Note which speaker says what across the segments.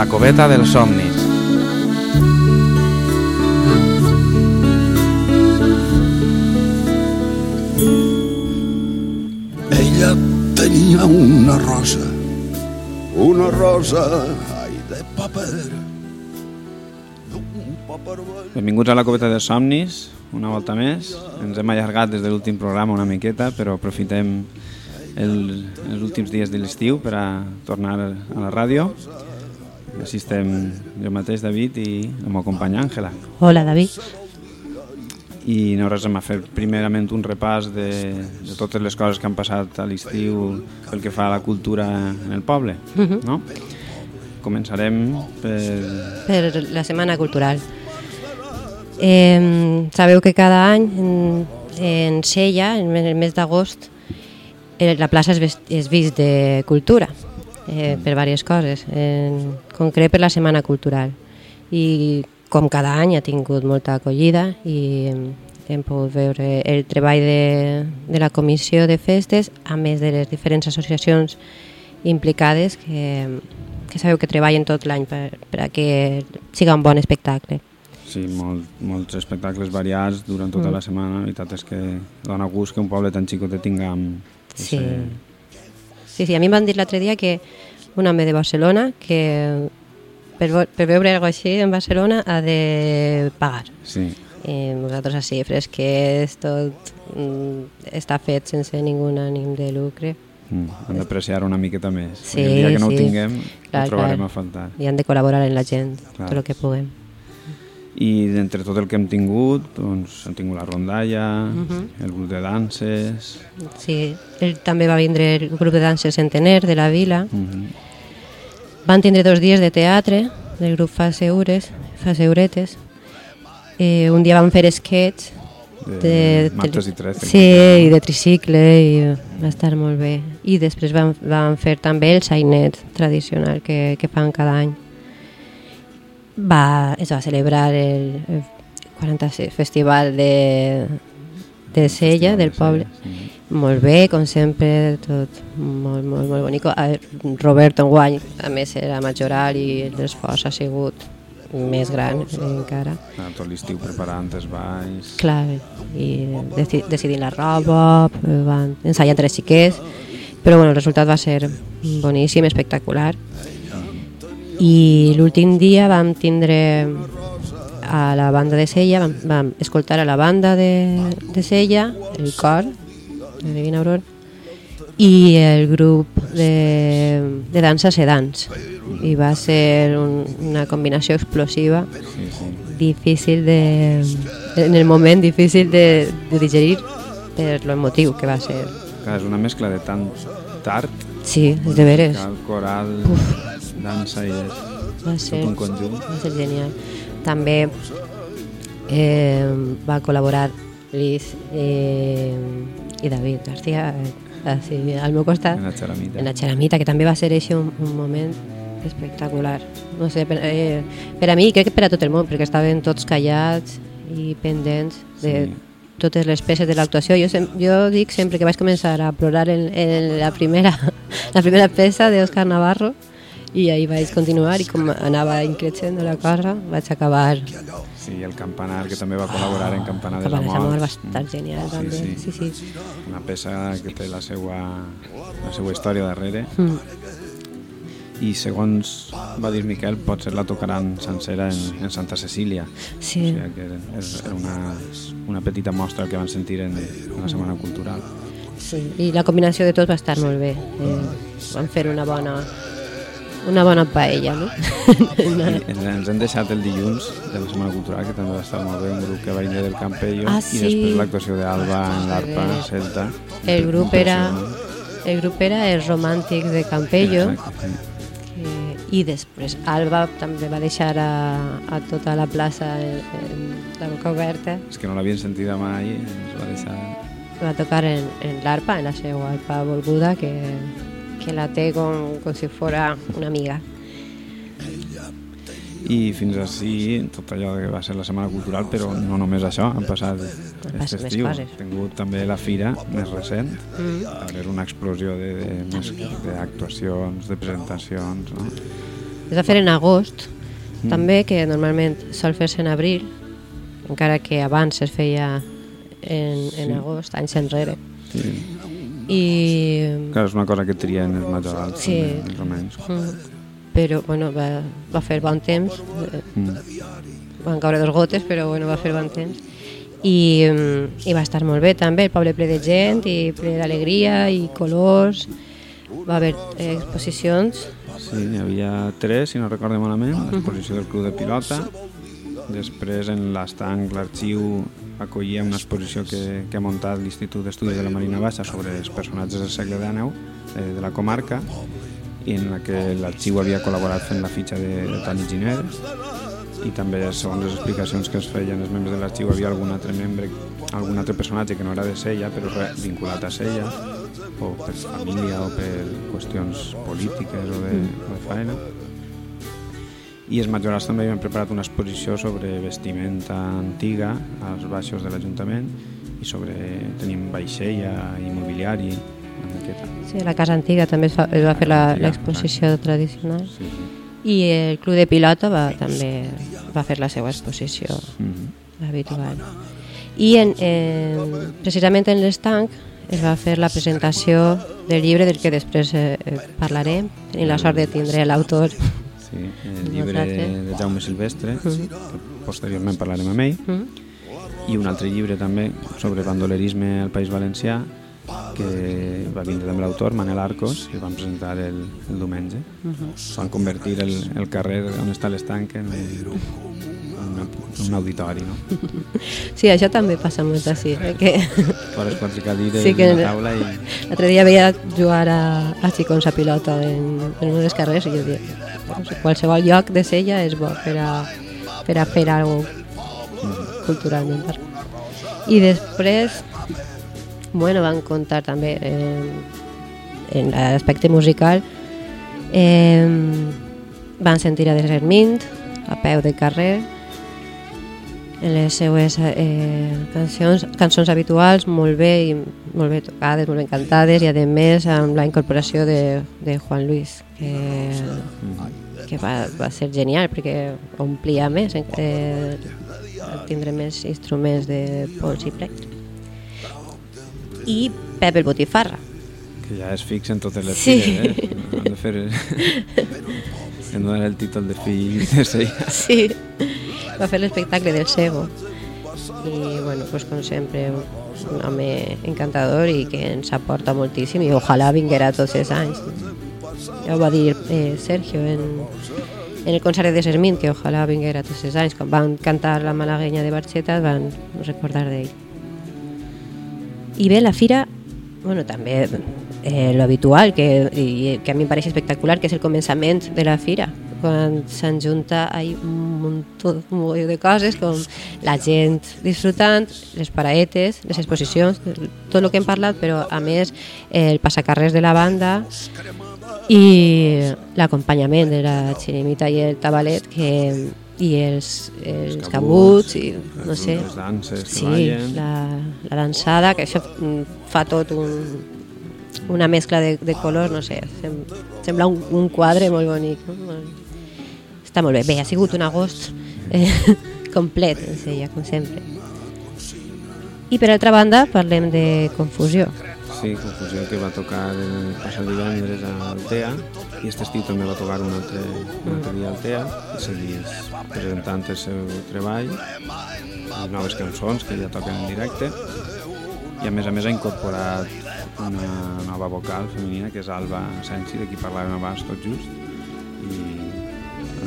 Speaker 1: La coveta dels somnis.
Speaker 2: Ella tenia una rosa, una rosa, ai, de paper.
Speaker 1: Benvinguts a la coveta dels somnis, una volta més. Ens hem allargat des de l'últim programa una miqueta, però aprofitem el, els últims dies de l'estiu per a tornar a la ràdio. Així estem jo mateix, David, i la meva companya Àngela.
Speaker 3: Hola, David.
Speaker 1: I nosaltres hem a fer primerament un repàs de, de totes les coses que han passat a l'estiu pel que fa a la cultura en el poble, no? Començarem per...
Speaker 3: Per la Setmana Cultural. Eh, sabeu que cada any en, en Sella, en el mes d'agost, la plaça vist, és vist de cultura, eh, per diverses coses, en concret per la Setmana Cultural. I com cada any ha tingut molta acollida i hem pogut veure el treball de, de la comissió de festes, a més de les diferents associacions implicades que, que sabeu que treballen tot l'any per, per a que siga un bon espectacle.
Speaker 1: Sí, molt, molts espectacles variats durant tota mm. la setmana. La veritat és que dona gust que un poble tan xicotet tinga...
Speaker 3: Sí. Sí, sí, a mi em van dir l'altre dia que un home de Barcelona que per, per veure alguna així en Barcelona ha de pagar.
Speaker 1: Sí,
Speaker 3: I nosaltres així, fresquets, tot mm, està fet sense ningú ànim de lucre
Speaker 1: mm. hem d'apreciar una miqueta més.
Speaker 3: Sí,
Speaker 1: el dia que no ho
Speaker 3: sí.
Speaker 1: tinguem
Speaker 3: Clar,
Speaker 1: ho trobarem
Speaker 3: clar.
Speaker 1: a faltar.
Speaker 3: i han de col·laborar en la gent,
Speaker 1: Clar.
Speaker 3: tot el que puguem.
Speaker 1: I d'entre tot el que hem tingut, doncs, hem tingut la rondalla,
Speaker 3: Mhm.
Speaker 1: el grup de danses...
Speaker 3: Sí, ell també va vindre el grup de danses Centener de la vila,
Speaker 1: Mm
Speaker 3: Van tindre dos dies de teatre del grup Faseures, Faseuretes. Eh, un dia van fer sketch
Speaker 1: De marxes i tres,
Speaker 3: Sí, i de tricicle i va estar molt bé. I després van, van fer també el sainet tradicional que, que fan cada any. Va, es va celebrar el, el 46 Festival de, de Sella, del poble.
Speaker 1: Sí.
Speaker 3: Molt bé, com sempre, tot molt, molt, molt bonic. A Roberto enguany, a més, era majoral i l'esforç ha sigut més gran encara.
Speaker 1: Ah, tot l'estiu preparant els balls...
Speaker 3: Clar, i deci decidint la roba, van ensaiant tres xiquets, però bueno, el resultat va ser boníssim, espectacular. I l'últim dia vam tindre a la banda de Sella, vam, vam escoltar a la banda de, de Sella, el cor, de Divina Aurora, i el grup de, de dansa Sedans. I va ser un, una combinació explosiva difícil de... en el moment difícil de, de digerir per lo emotiu que va ser.
Speaker 1: És una mescla de tant tard,
Speaker 3: Sí, és de veres.
Speaker 1: cal, coral, dansa i és
Speaker 3: Va
Speaker 1: tot
Speaker 3: ser,
Speaker 1: un conjunt.
Speaker 3: va ser genial. També eh, va col·laborar Liz eh, i David García eh, així, al meu costat
Speaker 1: En la xaramita.
Speaker 3: en la xeramita, que també va ser així un, un moment espectacular. No sé, per, eh, per a mi, crec que per a tot el món, perquè estaven tots callats i pendents de
Speaker 1: Sí.
Speaker 3: totes les peces de l'actuació. Jo, sem- jo dic sempre que vaig començar a plorar en, en la, primera, la primera peça d'Òscar Navarro i ahir vaig continuar i com anava increixent la cosa vaig acabar
Speaker 1: Sí, el campanar, que també va col·laborar en Campanar de
Speaker 3: cap a
Speaker 1: la
Speaker 3: l'amor
Speaker 1: Mort.
Speaker 3: va estar genial
Speaker 1: Sí,
Speaker 3: també.
Speaker 1: sí.
Speaker 3: Sí, sí.
Speaker 1: Una peça que té la seva, la seva història darrere.
Speaker 3: Mm.
Speaker 1: I segons va dir Miquel, potser la tocaran sencera en, en Santa Cecília.
Speaker 3: Sí.
Speaker 1: O sigui que és és una, una petita mostra que van sentir en, en la Setmana Cultural.
Speaker 3: Sí, i la combinació de tot va estar molt bé. Eh, vam fer una bona una bona paella, no?
Speaker 1: I ens, hem deixat el dilluns de la Setmana Cultural, que també va estar molt bé, un grup que va vindre del Campello,
Speaker 3: Ah,
Speaker 1: i
Speaker 3: sí.
Speaker 1: després l'actuació d'Alba en l'Arpa. Celta.
Speaker 3: el grup era el grup era els romàntics de Campello
Speaker 1: Exacte, sí.
Speaker 3: eh, i després Alba també va deixar a, a tota la plaça en, en la boca oberta
Speaker 1: És que no l'havien sentida mai, ens va deixar...
Speaker 3: va tocar en, en l'arpa, en la seva arpa volguda que, que la té com, com si fora una amiga
Speaker 1: I fins així, tot allò que va ser la Setmana Cultural, però no només això, han passat aquest estiu. Hem tingut també la fira més recent,
Speaker 3: mm.
Speaker 1: a veure una explosió de, de, més- d'actuacions, de presentacions, no?
Speaker 3: Es va fer en agost, també, que normalment sol fer-se en abril, encara que abans es feia en, en agost, anys enrere.
Speaker 1: Sí.
Speaker 3: I,
Speaker 1: Clar, és una cosa que trien els majorals,
Speaker 3: Sí.
Speaker 1: també, els romans.
Speaker 3: mm, però bueno, va, va fer bon temps,
Speaker 1: Mm.
Speaker 3: van caure dos gotes, però bueno, va fer bon temps. I, mm, I va estar molt bé també, el poble ple de gent i ple d'alegria i colors. Va haver eh, exposicions.
Speaker 1: Sí, hi havia tres, si no recordo malament, l'exposició del Club de Pilota, després en l'estanc l'arxiu acollia una exposició que, que ha muntat l'Institut d'Estudis de la Marina Baixa sobre els personatges del segle XIX eh, de la comarca i en la que l'arxiu havia col·laborat fent la fitxa de, de Toni Giner. I també segons les explicacions que es feien els membres de l'arxiu havia algun altre membre algun altre personatge que no era de Sella però vinculat a Sella o per família o per qüestions polítiques o de, o de faena i els majorals també havien preparat una exposició sobre vestimenta antiga als baixos de l'Ajuntament i sobre tenim vaixella i mobiliari una miqueta
Speaker 3: Sí, a la casa antiga també es, fa, es va fer l'exposició tradicional.
Speaker 1: sí, sí.
Speaker 3: I el Club de Pilota va, també va fer la seva exposició
Speaker 1: Mm
Speaker 3: habitual. I en, en, precisament en l'estanc es va fer la presentació del llibre del que després eh, eh, parlarem. Tenim la sort de tindre l'autor.
Speaker 1: Sí, el llibre de Jaume Silvestre, que posteriorment parlarem amb ell,
Speaker 3: Mm?
Speaker 1: i un altre llibre també sobre bandolerisme al País Valencià, que va vindre també l'autor, Manel Arcos, i van presentar el, el diumenge. Van convertir el, el carrer on està l'estanc en, en un auditori, no?
Speaker 3: Sí, això també passa molt així. Eh? Que
Speaker 1: Fores quatre cadires
Speaker 3: Sí que-
Speaker 1: que... una taula i...
Speaker 3: L'altre dia veia jugar a, a xicons a pilota en, en unes carrers i jo dic, sé, qualsevol lloc de sella és bo per a, per a fer alguna cosa culturalment. I després, bueno, van contar també eh, en l'aspecte musical eh, van sentir a Desermint a peu de carrer les seues eh, cancions, cançons habituals molt bé i molt bé tocades, molt ben cantades i a més amb la incorporació de, de Juan Luis que, que va, va ser genial perquè omplia més eh, tindre més instruments de pols i plecs i Pep el Botifarra
Speaker 1: que ja és fix en totes les
Speaker 3: Sí.
Speaker 1: fires, eh? Han de fer... De donar el títol de fill de.
Speaker 3: Sí, va fer l'espectacle del Sego. I, bueno, pues com sempre, un home encantador i que ens aporta moltíssim i ojalà vinguera tots els anys. Ja ho va dir eh, Sergio en, en el concert de Sermín, que ojalà vinguera tots els anys. Quan van cantar la malaguenya de Barxeta van recordar d'ell. I bé, la fira, bueno, també eh, lo habitual, que, que a mi em pareix espectacular, que és el començament de la fira, quan se'n junta hay un mogolló de coses com la gent disfrutant, les paraetes, les exposicions, tot el que hem parlat, però a més el passacarrers de la banda i l'acompanyament de la xirimita i el tabalet que, i els, els cabuts i no sé,
Speaker 1: Les danses que
Speaker 3: sí,
Speaker 1: ballen.
Speaker 3: la, la dansada, que això fa tot un, una mescla de, de colors, no sé, sem, sembla un, un quadre molt bonic. No? Està molt bé. Bé, ha sigut un agost eh, complet, Sella, com sempre. I per altra banda, parlem de confusió.
Speaker 1: Sí, Confusió que va tocar el passat divendres a Altea i aquest estiu també va tocar un altre, un altre dia a Altea i seguís presentant el seu treball i noves cançons que ja toquen en directe i a més a més ha incorporat una nova vocal femenina que és Alba Sensi, de qui parlàvem abans tot just i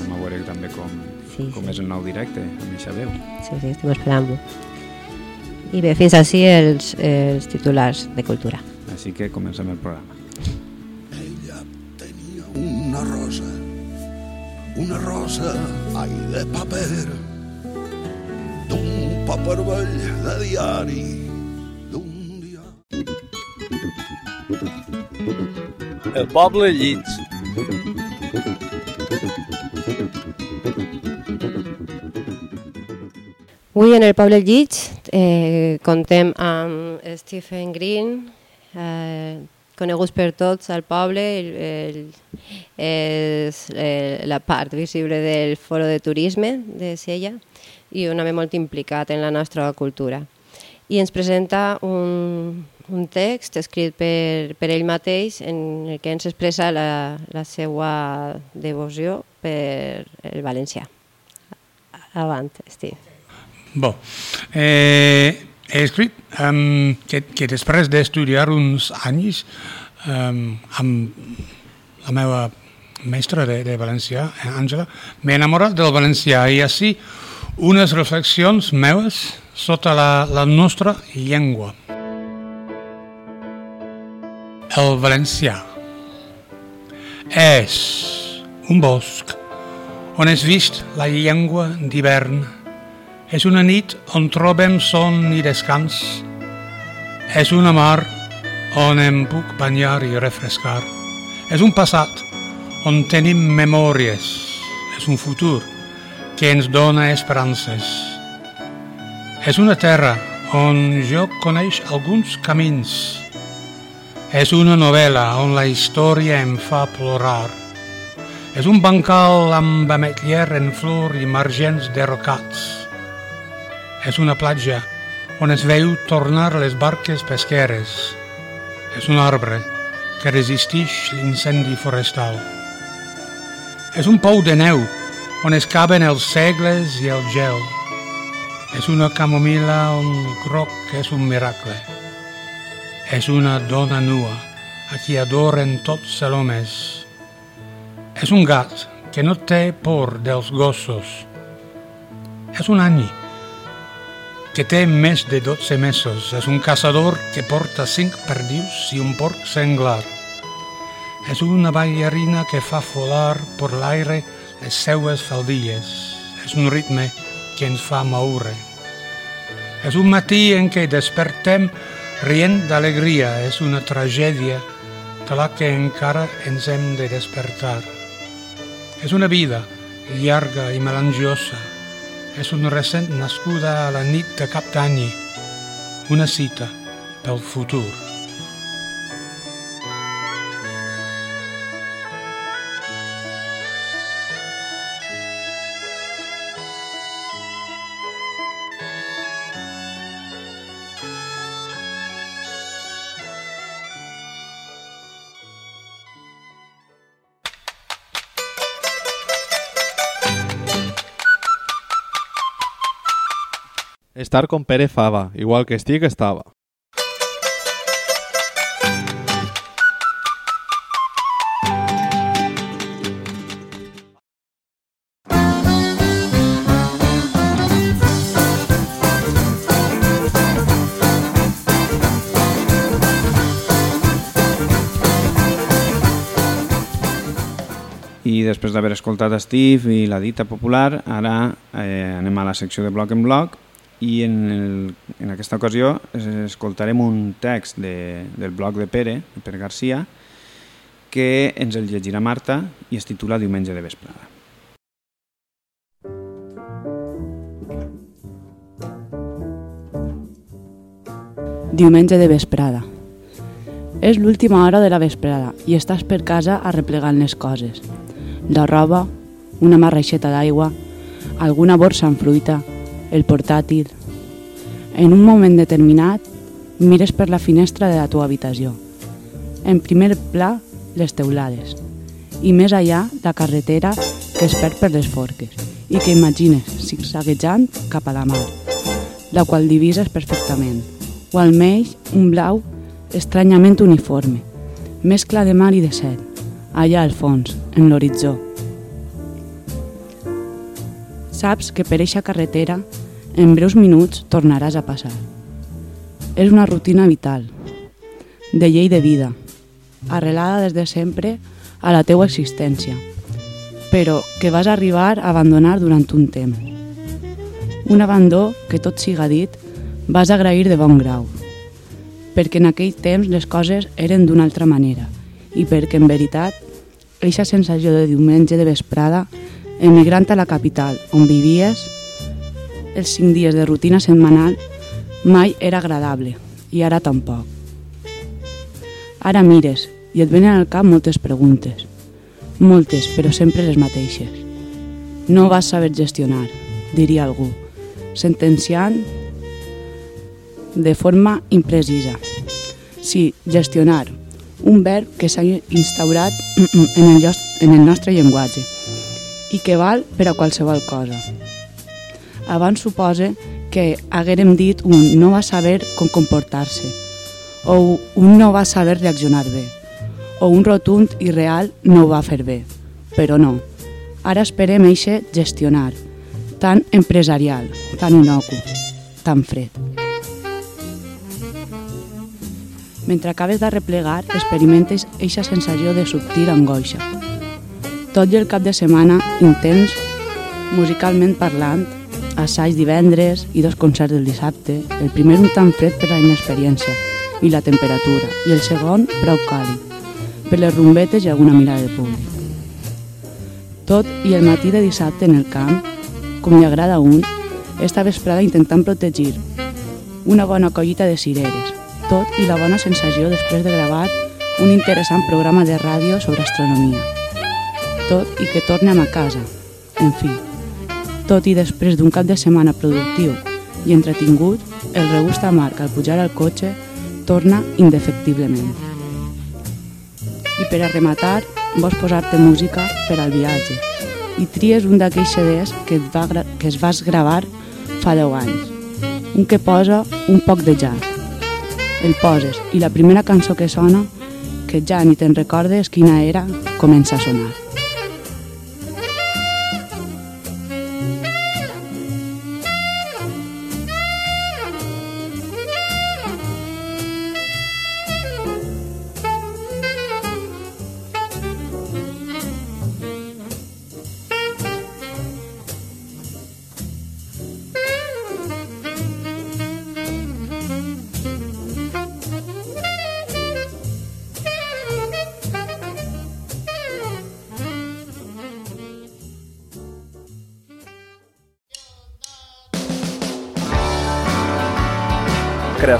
Speaker 1: anem a veure també com,
Speaker 3: Sí,
Speaker 1: com
Speaker 3: sí.
Speaker 1: és el nou directe amb eixa veu.
Speaker 3: Sí, sí, estem esperant-ho. I bé, fins així els, els titulars de cultura.
Speaker 1: Així que comencem el programa.
Speaker 2: Ella tenia una rosa, una rosa, ai, de paper, d'un paper vell de diari, d'un diari.
Speaker 4: El poble llits.
Speaker 3: Avui en el Poble Llits eh, contem amb Stephen Green, eh, coneguts per tots al poble, el, el, és el, la part visible del foro de turisme de Sella i un home molt implicat en la nostra cultura. I ens presenta un, un text escrit per, per ell mateix en el que ens expressa la, la seva devoció per el valencià. Avant, Steve.
Speaker 5: Bon, eh, he escrit um, que, que després d'estudiar uns anys um, amb la meva mestra de, de valencià, Àngela, m'he enamorat del valencià i així unes reflexions meves sota la, la nostra llengua. El valencià és un bosc on és vist la llengua d'hivern. És una nit on trobem son i descans. És una mar on em puc banyar i refrescar. És un passat on tenim memòries. És un futur que ens dona esperances. És una terra on jo coneix alguns camins és una novel·la on la història em fa plorar. És un bancal amb ametller en flor i margens derrocats. És una platja on es veu tornar les barques pesqueres. És un arbre que resisteix l'incendi forestal. És un pou de neu on es caben els segles i el gel. És una camomila on groc és un miracle és una dona nua, a qui adoren tots els homes. És un gat que no té por dels gossos. És un any que té més de 12 mesos. És un caçador que porta cinc perdius i un porc senglar. És una ballarina que fa volar per l'aire les seues faldilles. És un ritme que ens fa moure. És un matí en què despertem Rient d'alegria és una tragèdia de la que encara ens hem de despertar. És una vida llarga i melangiosa. És un recent nascuda a la nit de cap d'any. Una cita pel futur.
Speaker 6: Estar com Pere Fava, igual que estic estava.
Speaker 1: I després d'haver escoltat Steve i la dita popular, ara eh, anem a la secció de bloc en bloc i en, el, en aquesta ocasió escoltarem un text de, del blog de Pere, de Pere Garcia, que ens el llegirà Marta i es titula Diumenge de vesprada.
Speaker 7: Diumenge de vesprada. És l'última hora de la vesprada i estàs per casa arreplegant les coses. La roba, una marreixeta d'aigua, alguna borsa amb fruita, el portàtil... En un moment determinat, mires per la finestra de la teva habitació. En primer pla, les teulades. I més allà, la carretera que es perd per les forques i que imagines zigzaguejant cap a la mar, la qual divises perfectament, o almenys un blau estranyament uniforme, mescla de mar i de cel, allà al fons, en l'horitzó. Saps que per eixa carretera en breus minuts tornaràs a passar. És una rutina vital, de llei de vida, arrelada des de sempre a la teua existència, però que vas arribar a abandonar durant un temps. Un abandó que, tot siga dit, vas agrair de bon grau, perquè en aquell temps les coses eren d'una altra manera i perquè, en veritat, eixa sensació de diumenge de vesprada, emigrant a la capital on vivies, els cinc dies de rutina setmanal mai era agradable i ara tampoc. Ara mires i et venen al cap moltes preguntes. Moltes, però sempre les mateixes. No vas saber gestionar, diria algú, sentenciant de forma imprecisa. Sí, gestionar, un verb que s'ha instaurat en el, en el nostre llenguatge i que val per a qualsevol cosa. Abans suposa que haguérem dit un no va saber com comportar-se, o un no va saber reaccionar bé, o un rotund i real no ho va fer bé. Però no. Ara esperem eixe gestionar, tan empresarial, tan inocu, tan fred. Mentre acabes de replegar, experimentes eixa sensació de subtil angoixa. Tot i el cap de setmana intens, musicalment parlant, assaig divendres i dos concerts del dissabte, el primer un tan fred per la inexperiència i la temperatura, i el segon prou càlid, per les rumbetes i alguna mirada de públic. Tot i el matí de dissabte en el camp, com li agrada a un, esta vesprada intentant protegir una bona collita de cireres, tot i la bona sensació després de gravar un interessant programa de ràdio sobre astronomia. Tot i que tornem a casa, en fi, tot i després d'un cap de setmana productiu i entretingut, el regust amarg al pujar al cotxe torna indefectiblement. I per a rematar, vols posar-te música per al viatge i tries un d'aquells CDs que, et va, que es vas gravar fa 10 anys. Un que posa un poc de jazz. El poses i la primera cançó que sona, que ja ni te'n recordes quina era, comença a sonar.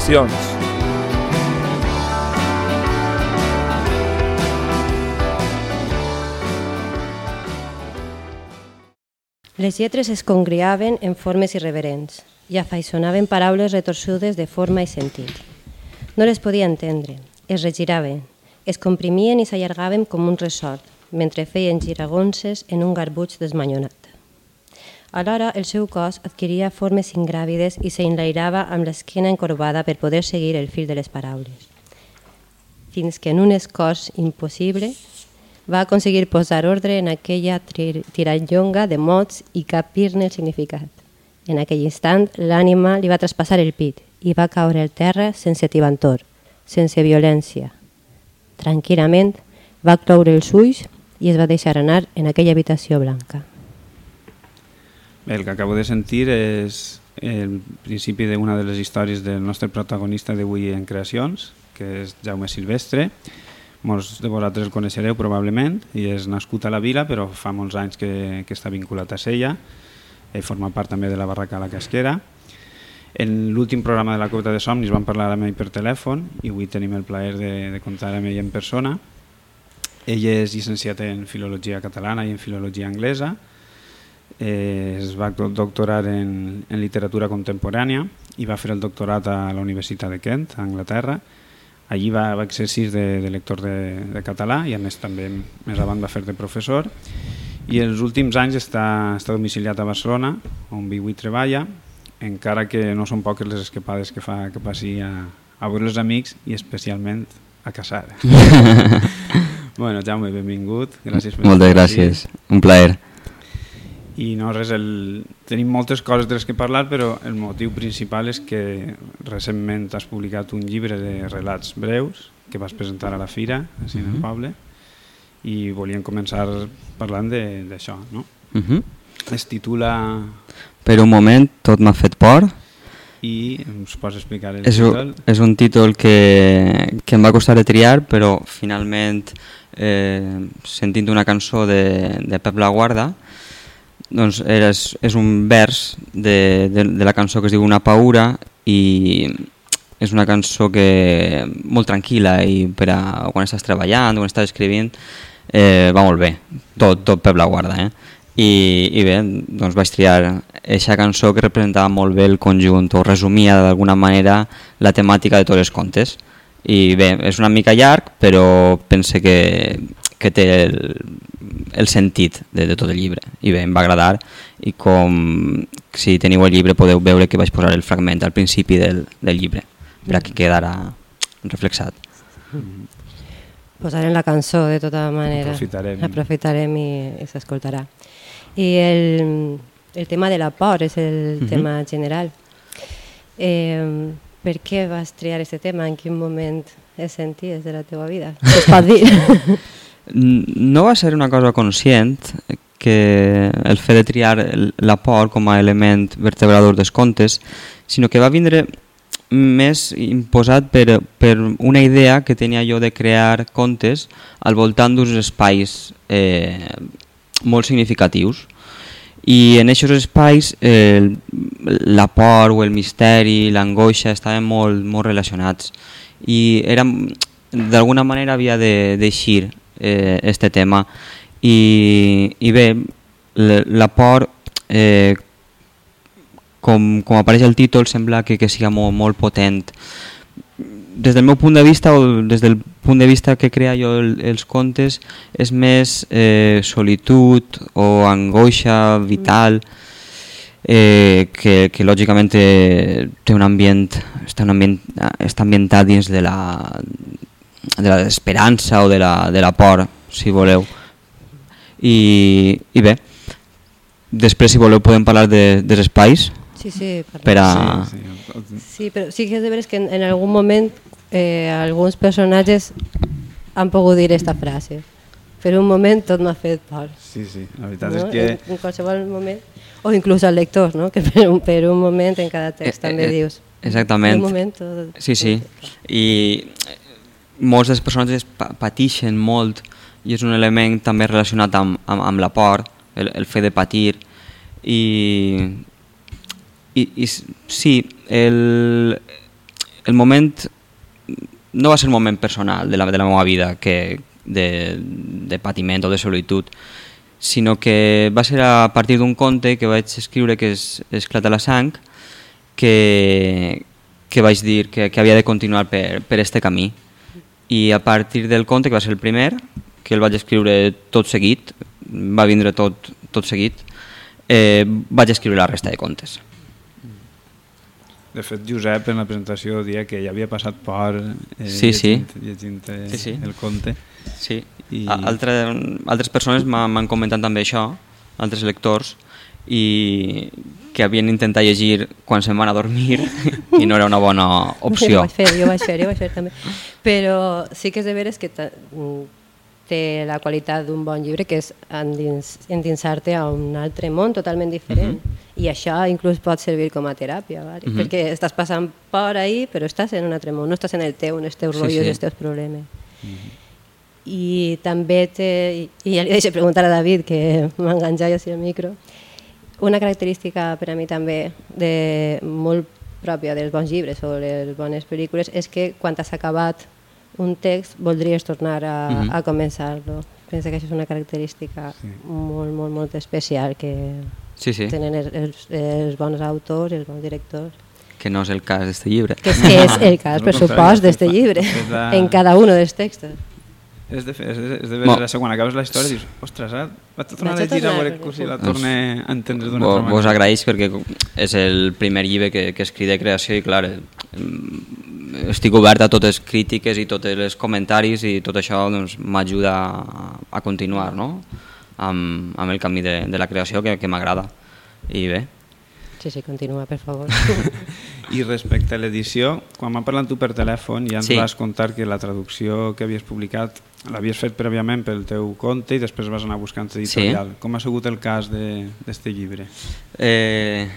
Speaker 4: Creacions.
Speaker 3: Les lletres es congriaven en formes irreverents i afaiçonaven paraules retorçudes de forma i sentit. No les podia entendre, es regiraven, es comprimien i s'allargaven com un ressort, mentre feien giragonses en un garbuig desmanyonat. Alhora, el seu cos adquiria formes ingràvides i s'enlairava amb l'esquena encorbada per poder seguir el fil de les paraules. Fins que en un escòs impossible va aconseguir posar ordre en aquella tirallonga de mots i capir-ne el significat. En aquell instant, l'ànima li va traspassar el pit i va caure al terra sense tibantor, sense violència. Tranquil·lament, va cloure els ulls i es va deixar anar en aquella habitació blanca.
Speaker 1: El que acabo de sentir és el principi d'una de les històries del nostre protagonista d'avui en Creacions, que és Jaume Silvestre. Molts de vosaltres el coneixereu probablement i és nascut a la vila però fa molts anys que, que està vinculat a Sella i forma part també de la barraca La Casquera. En l'últim programa de la Cota de Somnis vam parlar amb ell per telèfon i avui tenim el plaer de, de comptar amb ell en persona. Ell és llicenciat en Filologia Catalana i en Filologia Anglesa, eh, es va doc- doctorar en, en literatura contemporània i va fer el doctorat a la Universitat de Kent, a Anglaterra. Allí va, va exercir de, de lector de, de català i a més també més avant va fer de professor i els últims anys està, està domiciliat a Barcelona on viu i treballa encara que no són poques les escapades que fa que passi a, a veure els amics i especialment a casar. bueno, Jaume, benvingut. Gràcies per
Speaker 8: Moltes
Speaker 1: estar aquí.
Speaker 8: gràcies, un plaer.
Speaker 1: I no res, el... tenim moltes coses de les que parlar, però el motiu principal és que recentment has publicat un llibre de relats breus que vas presentar a la Fira, a Cine
Speaker 8: Mhm.
Speaker 1: Poble, i volíem començar parlant de- d'això, no?
Speaker 8: Uh -huh.
Speaker 1: Es titula
Speaker 8: Per un moment tot m'ha fet por.
Speaker 1: i ens pots explicar el
Speaker 8: És
Speaker 1: títol?
Speaker 8: un, és un títol que, que em va costar de triar, però finalment, eh, sentint una cançó de, de Pep Laguarda, doncs és, és un vers de, de, de la cançó que es diu Una paura i és una cançó que molt tranquil·la i per a quan estàs treballant, quan estàs escrivint, eh, va molt bé, tot, tot Pep la guarda. Eh? I, I bé, doncs vaig triar aquesta cançó que representava molt bé el conjunt o resumia d'alguna manera la temàtica de tots els contes. I bé, és una mica llarg, però pense que, que té el, el sentit de, de tot el llibre. I bé, em va agradar i com si teniu el llibre podeu veure que vaig posar el fragment al principi del, del llibre per a que quedarà reflexat.
Speaker 3: Posarem la cançó de tota manera.
Speaker 1: Aprofitarem.
Speaker 3: Aprofitarem i, i s'escoltarà. I el, el tema de la por és el
Speaker 8: Mhm.
Speaker 3: tema general. Eh, per què vas triar aquest tema? En quin moment és sentit de la teva vida? Què es pot dir?
Speaker 8: No va ser una cosa conscient que el fet de triar la por com a element vertebrador dels contes, sinó que va vindre més imposat per, per una idea que tenia jo de crear contes al voltant d'uns espais eh, molt significatius. I en aquests espais eh, la por o el misteri, l'angoixa estaven molt, molt relacionats i era, d'alguna manera havia de d'eixir eh, este tema. I, i bé, la, por eh, com, com apareix al títol sembla que, que siga molt, molt potent. Des del meu punt de vista o des del punt de vista que crea jo el, els contes és més eh, solitud o angoixa vital eh, que, que lògicament té un ambient està, un ambient està ambientat dins de la de l'esperança o de la, de la por si voleu i, i bé després si voleu podem parlar de, dels espais
Speaker 3: Sí, sí,
Speaker 8: per a...
Speaker 1: Sí, sí.
Speaker 3: Sí, però sí que és de veres que en, en algun moment eh, alguns personatges han pogut dir aquesta frase. Per un moment tot m'ha fet por.
Speaker 1: Sí, sí, la veritat
Speaker 3: no?
Speaker 1: és que...
Speaker 3: En, en qualsevol moment, o inclús al lector, no? que per un, per un moment en cada text
Speaker 8: Eh,
Speaker 3: també
Speaker 8: eh,
Speaker 3: dius.
Speaker 8: Exactament.
Speaker 3: Un moment tot,
Speaker 8: Sí, sí. I molts dels personatges pa patixen molt i és un element també relacionat amb, amb, amb la por, el, el fet de patir. I, i, i sí, el, el moment no va ser un moment personal de la, de la meva vida que, de, de patiment o de solitud, sinó que va ser a partir d'un conte que vaig escriure que és Esclata la sang, que, que vaig dir que, que havia de continuar per, per este camí. I a partir del conte, que va ser el primer, que el vaig escriure tot seguit, va vindre tot, tot seguit, eh, vaig escriure la resta de contes.
Speaker 1: De fet, Josep en la presentació dia que ja havia passat por eh,
Speaker 8: Sí, sí.
Speaker 1: llegint, eh,
Speaker 8: Sí, sí.
Speaker 1: el conte.
Speaker 8: Sí,
Speaker 1: I-
Speaker 8: I... Altre, altres persones m'ha- m'han comentat també això, altres lectors, i que havien intentat llegir quan se'n van a dormir i no era una bona
Speaker 3: Jo
Speaker 8: opció.
Speaker 3: ho vaig fer, jo ho vaig fer, jo ho vaig fer també. Però sí que és de veres que té la qualitat d'un bon llibre que és endins, endinsar-te a un altre món totalment diferent. I això inclús pot servir com a teràpia, vale?
Speaker 8: Mhm.
Speaker 3: perquè estàs passant por ahí, però estàs en un altre món, no estàs en el teu, en els teus
Speaker 8: Sí,
Speaker 3: rotllos,
Speaker 8: sí.
Speaker 3: els teus problemes. I també té, i i ja li deixo preguntar a David, que m'ha enganjat ja el micro, una característica per a mi també de molt pròpia dels bons llibres o les bones pel·lícules és que quan has acabat un text voldries tornar a,
Speaker 8: Mhm.
Speaker 3: a començar-lo. Penso que això és una característica
Speaker 1: Sí.
Speaker 3: molt, molt, molt especial que
Speaker 8: Sí, sí,
Speaker 3: tenen els, els, els bons autors, els bons directors.
Speaker 8: que no és el cas d'este llibre.
Speaker 3: Que és, que és el cas,
Speaker 1: Al
Speaker 3: per
Speaker 1: contrari,
Speaker 3: supost,
Speaker 1: la-
Speaker 3: llibre,
Speaker 1: la-
Speaker 3: en cada un dels textos.
Speaker 1: És de, és de, és de veure, quan acabes la història dius, ostres, ara vaig a tornar a
Speaker 3: Vaig a
Speaker 1: llegir a veure si la torne a entendre d'una
Speaker 8: Vos,
Speaker 1: altra
Speaker 8: vos
Speaker 1: manera.
Speaker 8: agraeix perquè és el primer llibre que, que escric de creació i clar, estic obert a totes les crítiques i tots els comentaris i tot això doncs, m'ajuda a, a continuar no? amb, amb el camí de, de la creació que, que m'agrada i bé,
Speaker 3: Sí, sí, continua, per favor.
Speaker 1: I respecte a l'edició, quan m'ha parlat tu per telèfon ja ens
Speaker 8: Sí.
Speaker 1: vas contar que la traducció que havies publicat l'havies fet prèviament pel teu compte i després vas anar buscant editorial. Sí. Com ha sigut el cas d'este llibre?
Speaker 8: Eh,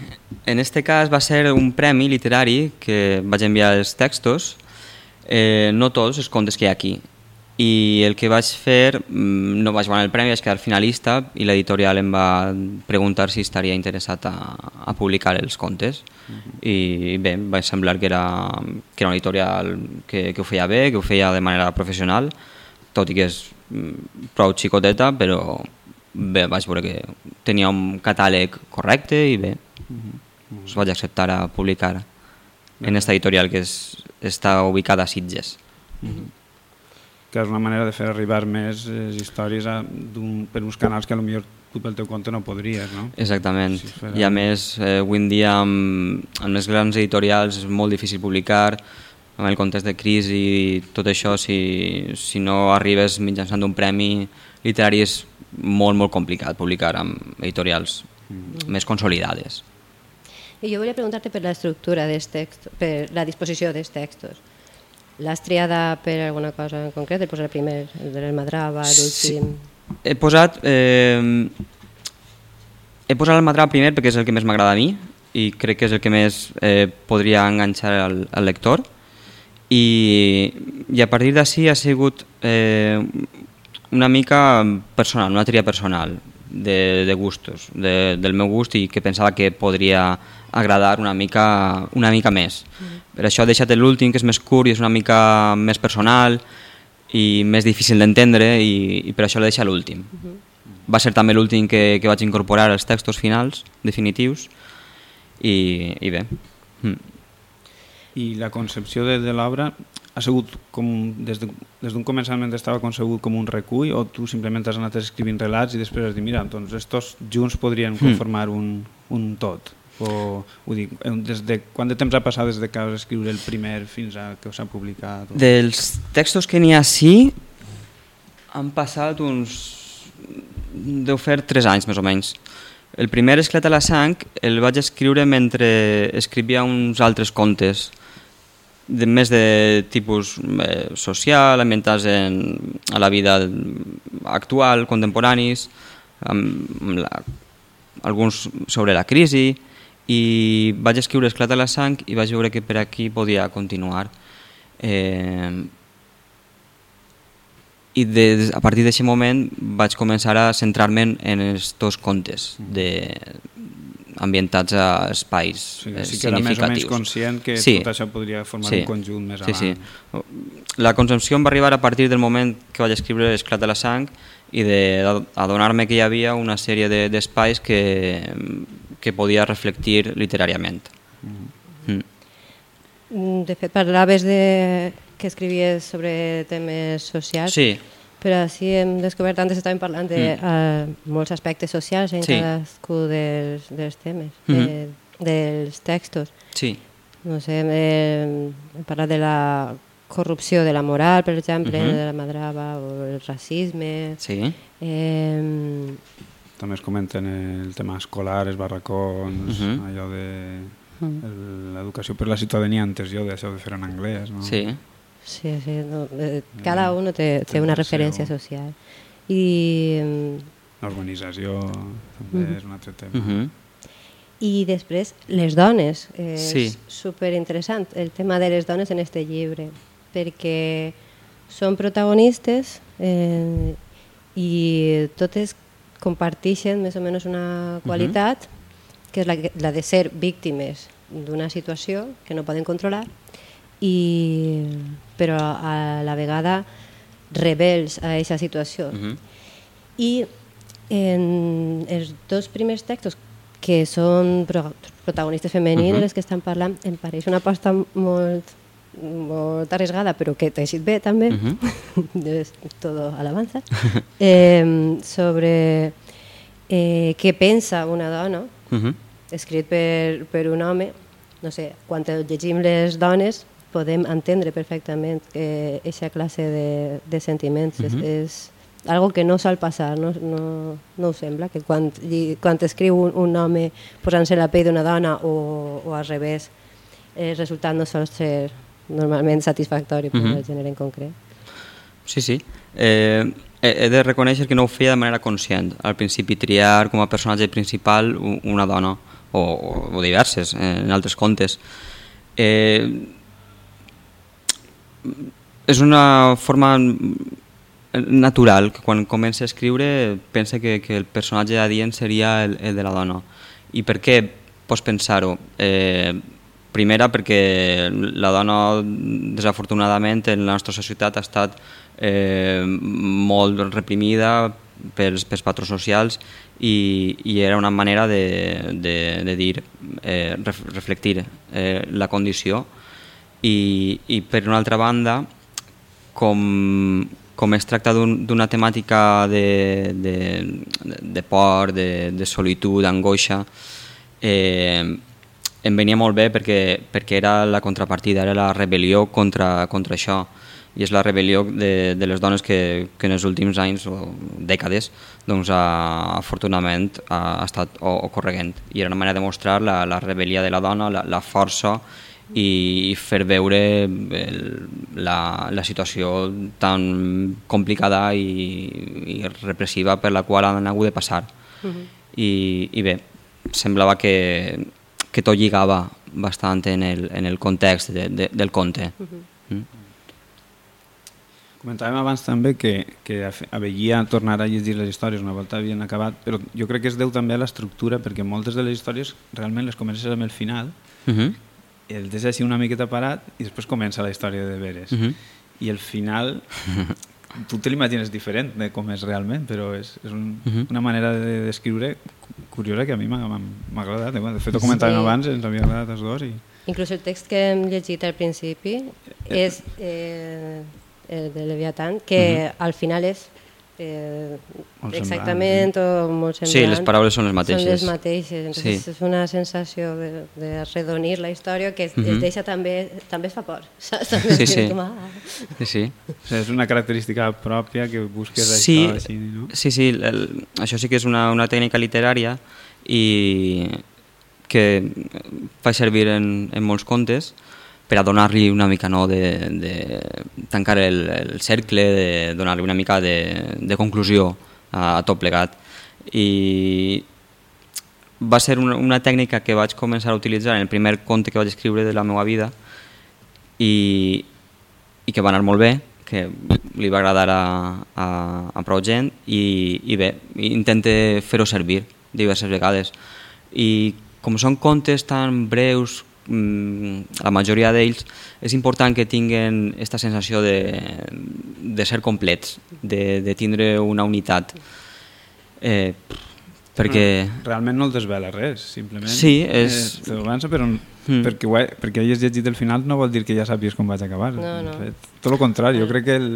Speaker 8: en este cas va ser un premi literari que vaig enviar els textos, eh, no tots els contes que hi ha aquí. i el que vaig fer, mm, no vaig guanyar el premi, vaig quedar finalista i l'editorial em va preguntar si estaria interessat a, a publicar els contes i bé, va semblar que era, que era una editorial que, que ho feia bé, que ho feia de manera professional, tot i que és mm, prou xicoteta, però bé, vaig veure que tenia un catàleg correcte i bé, us vaig acceptar a publicar en aquesta editorial que és, està ubicada a Sitges.
Speaker 1: que és una manera de fer arribar més eh, històries a, un, per uns canals que potser tu pel teu compte no podries, no?
Speaker 8: Exactament.
Speaker 1: Si fera-
Speaker 8: I a més, eh, avui en dia amb, amb les grans editorials és molt difícil publicar, amb el context de crisi i tot això, si, si no arribes mitjançant un premi literari és molt, molt complicat publicar amb editorials més consolidades.
Speaker 3: I jo volia preguntar-te per l'estructura dels textos, per la disposició dels textos. L'has triada per alguna cosa en concret? El posar primer el de l'Almadrava, l'últim...
Speaker 8: He posat... Eh, he posat el Madrà primer perquè és el que més m'agrada a mi i crec que és el que més eh, podria enganxar al, al lector i, i a partir d'ací ha sigut eh, una mica personal, una tria personal de, de gustos, de, del meu gust i que pensava que podria agradar una mica, una mica més. Per això he deixat l'últim, que és més curt i és una mica més personal i més difícil d'entendre i, i per això l'he deixat l'últim. Va ser també l'últim que, que vaig incorporar als textos finals, definitius, i, i bé. Mm.
Speaker 1: I la concepció de, de l'obra ha sigut com, des d'un de, des començament estava concebut com un recull o tu simplement has anat escrivint relats i després has dit, mira, doncs estos junts podrien conformar un, un tot o ho dic, eh, des de, quant de temps ha passat des de que vas escriure el primer fins a que s'ha publicat? O...
Speaker 8: Dels textos que n'hi ha sí, han passat uns... deu fer 3 anys més o menys. El primer, Esclat a la sang, el vaig escriure mentre escrivia uns altres contes de, més de tipus eh, social, ambientats en, a la vida actual, contemporanis, amb, amb la, alguns sobre la crisi, i vaig escriure Esclat a la sang i vaig veure que per aquí podia continuar. Eh, i de, a partir d'aquest moment vaig començar a centrar-me en, dos contes de, ambientats a espais
Speaker 1: Sí,
Speaker 8: eh,
Speaker 1: sí que era més o menys conscient que
Speaker 8: Sí.
Speaker 1: tot això podria formar
Speaker 8: Sí.
Speaker 1: un conjunt més
Speaker 8: sí,
Speaker 1: avant.
Speaker 8: Sí. La concepció em va arribar a partir del moment que vaig escriure Esclat de la sang i d'adonar-me que hi havia una sèrie de- d'espais que, que podia reflectir literàriament. Mm.
Speaker 3: Mm, De fet, parlaves de que escrivies sobre temes socials,
Speaker 8: Sí,
Speaker 3: però així hem descobert, antes estàvem parlant de uh, molts aspectes socials en
Speaker 8: Sí.
Speaker 3: cadascú dels, dels temes,
Speaker 8: Mhm.
Speaker 3: de, dels textos.
Speaker 8: sí,
Speaker 3: No sé, hem, hem parlat de la corrupció de la moral, per exemple,
Speaker 8: Mhm.
Speaker 3: de la madrava, o el racisme...
Speaker 8: sí.
Speaker 3: Eh,
Speaker 1: També es comenten el tema escolar, els barracons,
Speaker 8: Mhm.
Speaker 1: allò de el- l'educació per la ciutadania antes jo d'això de fer en anglès, no?
Speaker 8: sí.
Speaker 3: Sí, sí, no, eh, cada uno té, té una referència
Speaker 1: seu.
Speaker 3: social. I, mm,
Speaker 1: La urbanització també és un altre tema.
Speaker 8: Mhm.
Speaker 3: I després, les dones. Eh,
Speaker 8: Sí.
Speaker 3: És superinteressant el tema de les dones en este llibre, perquè són protagonistes eh, i totes comparteixen més o menys una qualitat, que és la, la de ser víctimes d'una situació que no poden controlar, i, però a la vegada rebels a aquesta situació.
Speaker 8: Mhm.
Speaker 3: I en els dos primers textos, que són pro protagonistes femenines,
Speaker 8: Mhm.
Speaker 3: les que estan parlant, em pareix una aposta molt, molt arriesgada, però que t'ha eixit bé també,
Speaker 8: Mhm.
Speaker 3: és todo alabanza, eh, sobre eh, què pensa una dona,
Speaker 8: Mhm.
Speaker 3: escrit per, per un home, no sé, quan llegim les dones podem entendre perfectament aquesta classe de, de sentiments.
Speaker 8: Mhm.
Speaker 3: és, és algo que no sol passar, no, no, no us sembla? Que quan, quan escriu un, un home posant-se la pell d'una dona o, o al revés, el resultat no sol ser normalment satisfactori per
Speaker 8: Mhm.
Speaker 3: al gènere en concret.
Speaker 8: Sí, sí. Eh, he de reconèixer que no ho feia de manera conscient. Al principi triar com a personatge principal una dona, o, o, o diverses, eh, en altres contes. Eh, és una forma natural, que quan comença a escriure pensa que, que el personatge adient seria el, el de la dona. I per què pots pensar-ho? Eh, primera perquè la dona desafortunadament en la nostra societat ha estat eh, molt reprimida pels, pels patrons socials i, i era una manera de, de, de dir, eh, reflectir eh, la condició i, i per una altra banda com, com es tracta d'una un, temàtica de, de, de por, de, de solitud, d'angoixa, eh, em venia molt bé perquè, perquè era la contrapartida, era la rebel·lió contra, contra això. I és la rebel·lió de, de les dones que, que en els últims anys o dècades doncs, ha, afortunadament ha, estat ocorreguent i era una manera de mostrar la, la rebel·lia de la dona, la, la força i fer veure el, la, la situació tan complicada i, i repressiva per la qual han hagut de passar. Uh -huh. I, I bé, semblava que, que tot lligava bastant en el, en el context de, de, del conte. Uh -huh. mm?
Speaker 1: Comentàvem abans també que, que aveia tornar a llegir les històries una volta havien acabat, però jo crec que es deu també a l'estructura, perquè moltes de les històries realment les comences amb el final, uh -huh el deixa així una miqueta parat i després comença la història de veres. Uh -huh. I el final, tu te l'imagines diferent de com és realment, però és, és un, uh -huh. una manera de descriure curiosa que a mi m'ha agradat. Eh? De fet, ho comentàvem sí. abans, ens havia agradat els dos. I...
Speaker 3: Inclús el text que hem llegit al principi eh, és eh, el de Leviatán, que uh -huh. al final és eh, exactament semblant. o molt semblant.
Speaker 8: Sí, les paraules són les mateixes.
Speaker 3: Són les mateixes, entonces sí. és una sensació de, de redonir la història que es, uh -huh. es deixa també, també es fa por.
Speaker 8: També sí, sí. Com, ah. sí, sí.
Speaker 1: O sigui, és una característica pròpia que busques sí, això, així, no?
Speaker 8: Sí, sí, el, això sí que és una, una tècnica literària i que fa servir en, en molts contes, per a donar-li una mica no, de, de tancar el, el cercle, de donar-li una mica de, de conclusió a, a tot plegat. I va ser una, una tècnica que vaig començar a utilitzar en el primer conte que vaig escriure de la meva vida i, i que va anar molt bé, que li va agradar a, a, a prou gent i, i bé, intente fer-ho servir diverses vegades. I com són contes tan breus la majoria d'ells és important que tinguen aquesta sensació de, de ser complets, de, de tindre una unitat. Eh, perquè...
Speaker 1: No, realment no el desvela res, simplement.
Speaker 8: Sí, és...
Speaker 1: Eh, avança, però mm. perquè, he, perquè hayas llegit el final no vol dir que ja sàpies com vaig acabar.
Speaker 3: No, no.
Speaker 1: Fet, tot el contrari, jo crec que el,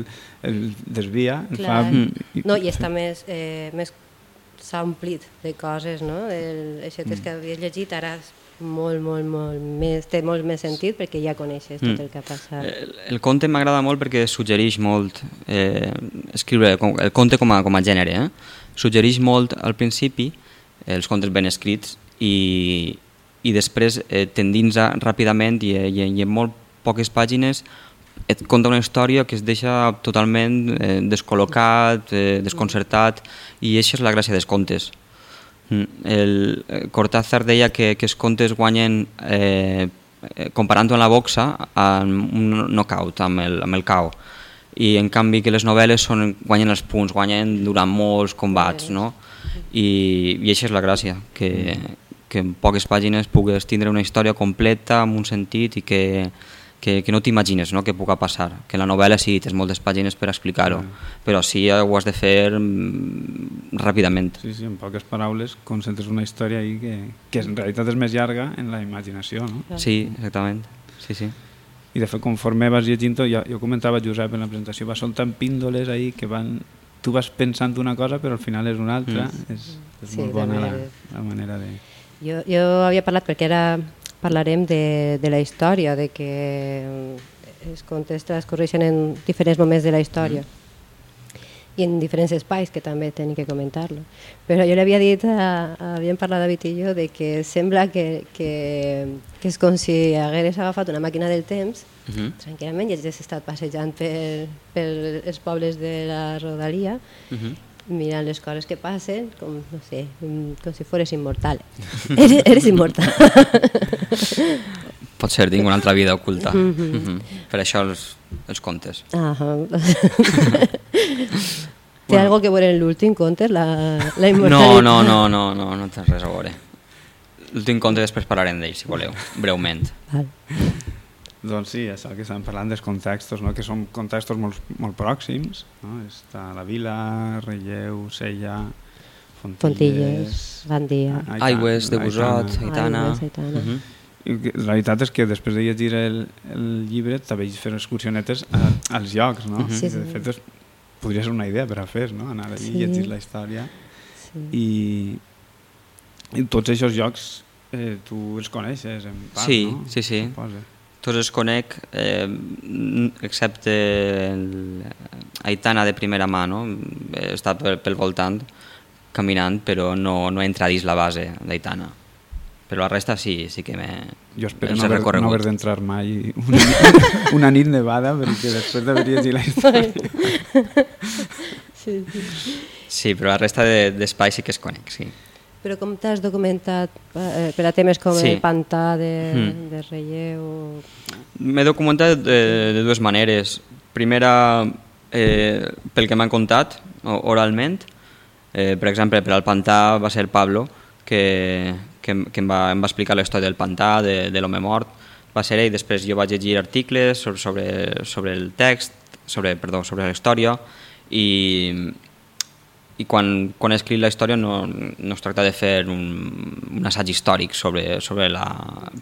Speaker 1: el desvia, el
Speaker 3: Clar. fa... Mm. No, i està més, eh, més s'ha omplit de coses, no? El, això que, mm. que havies llegit ara molt, molt, molt més, té molt més sentit perquè ja coneixes tot mm. el que ha passat.
Speaker 8: El, el conte m'agrada molt perquè suggereix molt eh, escriure el conte com a, com a gènere. Eh? Suggereix molt al principi els contes ben escrits i, i després eh, tendins-a ràpidament i, i, i en molt poques pàgines et conta una història que es deixa totalment eh, descol·locat, eh, desconcertat i això és la gràcia dels contes. El, eh, Cortázar deia que, que els contes guanyen eh, eh comparant-ho amb la boxa amb un knockout, amb el, amb el KO i en canvi que les novel·les són, guanyen els punts, guanyen durant molts combats no? I, i això és la gràcia que, que en poques pàgines pugues tindre una història completa amb un sentit i que, que, que no t'imagines no, que puga passar. Que la novel·la sí, tens moltes pàgines per explicar-ho, mm. però sí ho has de fer mm, ràpidament.
Speaker 1: Sí, sí, en poques paraules concentres una història ahí que, que en realitat és més llarga en la imaginació, no?
Speaker 8: Sí, exactament. Sí, sí.
Speaker 1: I de fet, conforme vas llegint, jo, jo comentava Josep en la presentació, va soltant píndoles ahí que van... Tu vas pensant una cosa però al final és una altra. Mm. És, és sí, molt bona la, la manera de...
Speaker 3: Jo, jo havia parlat perquè era parlarem de, de la història, de que els contes transcorreixen en diferents moments de la història mm. i en diferents espais que també tenen que comentar-lo. Però jo li havia dit, a, havíem parlat David i jo, de que sembla que, que, que és com si hagués agafat una màquina del temps uh mm-hmm. -huh. tranquil·lament i hagués estat passejant per, per els pobles de la rodalia uh mm-hmm. -huh mirant les coses que passen com, no sé, com si fores immortal. eres, eres immortal.
Speaker 8: Pot ser, tinc una altra vida oculta. Mm -hmm. Mm -hmm. Per això els, els contes.
Speaker 3: Ah, Té bueno. algo que veure en l'últim conte, la, la immortalitat?
Speaker 8: No, no, no, no, no, no té res a veure. L'últim conte després parlarem d'ell, si voleu, breument.
Speaker 3: Val.
Speaker 1: Doncs sí, és el que estem parlant dels contextos, no? que són contextos molt, molt pròxims. No? Està la Vila, Relleu, Sella, Fontilles...
Speaker 3: Fontilles, Gandia.
Speaker 8: Aigües, de Busot, Aitana...
Speaker 3: Aigües, Aitana.
Speaker 8: Mhm.
Speaker 1: I que- La veritat és que després de llegir el, el llibre també vaig fer excursionetes a, als llocs, no?
Speaker 8: Mhm.
Speaker 3: Sí,
Speaker 1: I de
Speaker 3: sí.
Speaker 1: fet, és, podria ser una idea per a fer, no? Anar allà
Speaker 3: Sí.
Speaker 1: i llegir la història.
Speaker 3: Sí.
Speaker 1: I, i tots aquests llocs eh, tu els coneixes en part,
Speaker 8: Sí,
Speaker 1: no?
Speaker 8: sí, sí.
Speaker 1: Suposo.
Speaker 8: Tots els conec, eh, excepte el Aitana de primera mà, no? He estat pel, pel voltant caminant, però no, no he entrat dins la base d'Aitana. Però la resta sí, sí que m'he...
Speaker 1: Jo espero no haver, no haver d'entrar mai una, nit- una nit nevada perquè després d'haver llegit la història.
Speaker 3: Sí, sí.
Speaker 8: Sí, però la resta de- d'espai sí que es conec, sí.
Speaker 3: Però com t'has documentat eh, per a temes com
Speaker 8: Sí.
Speaker 3: el pantà de,
Speaker 8: Mm.
Speaker 3: de relleu?
Speaker 8: M'he documentat de, de dues maneres. Primera, eh, pel que m'han contat oralment. Eh, per exemple, per al pantà va ser Pablo, que, que, que em, va, em va explicar la història del pantà, de, de l'home mort. Va ser ell, després jo vaig llegir articles sobre, sobre, sobre el text, sobre, perdó, sobre la història, i, i quan, quan he escrit la història no, no es tracta de fer un, un assaig històric sobre, sobre la,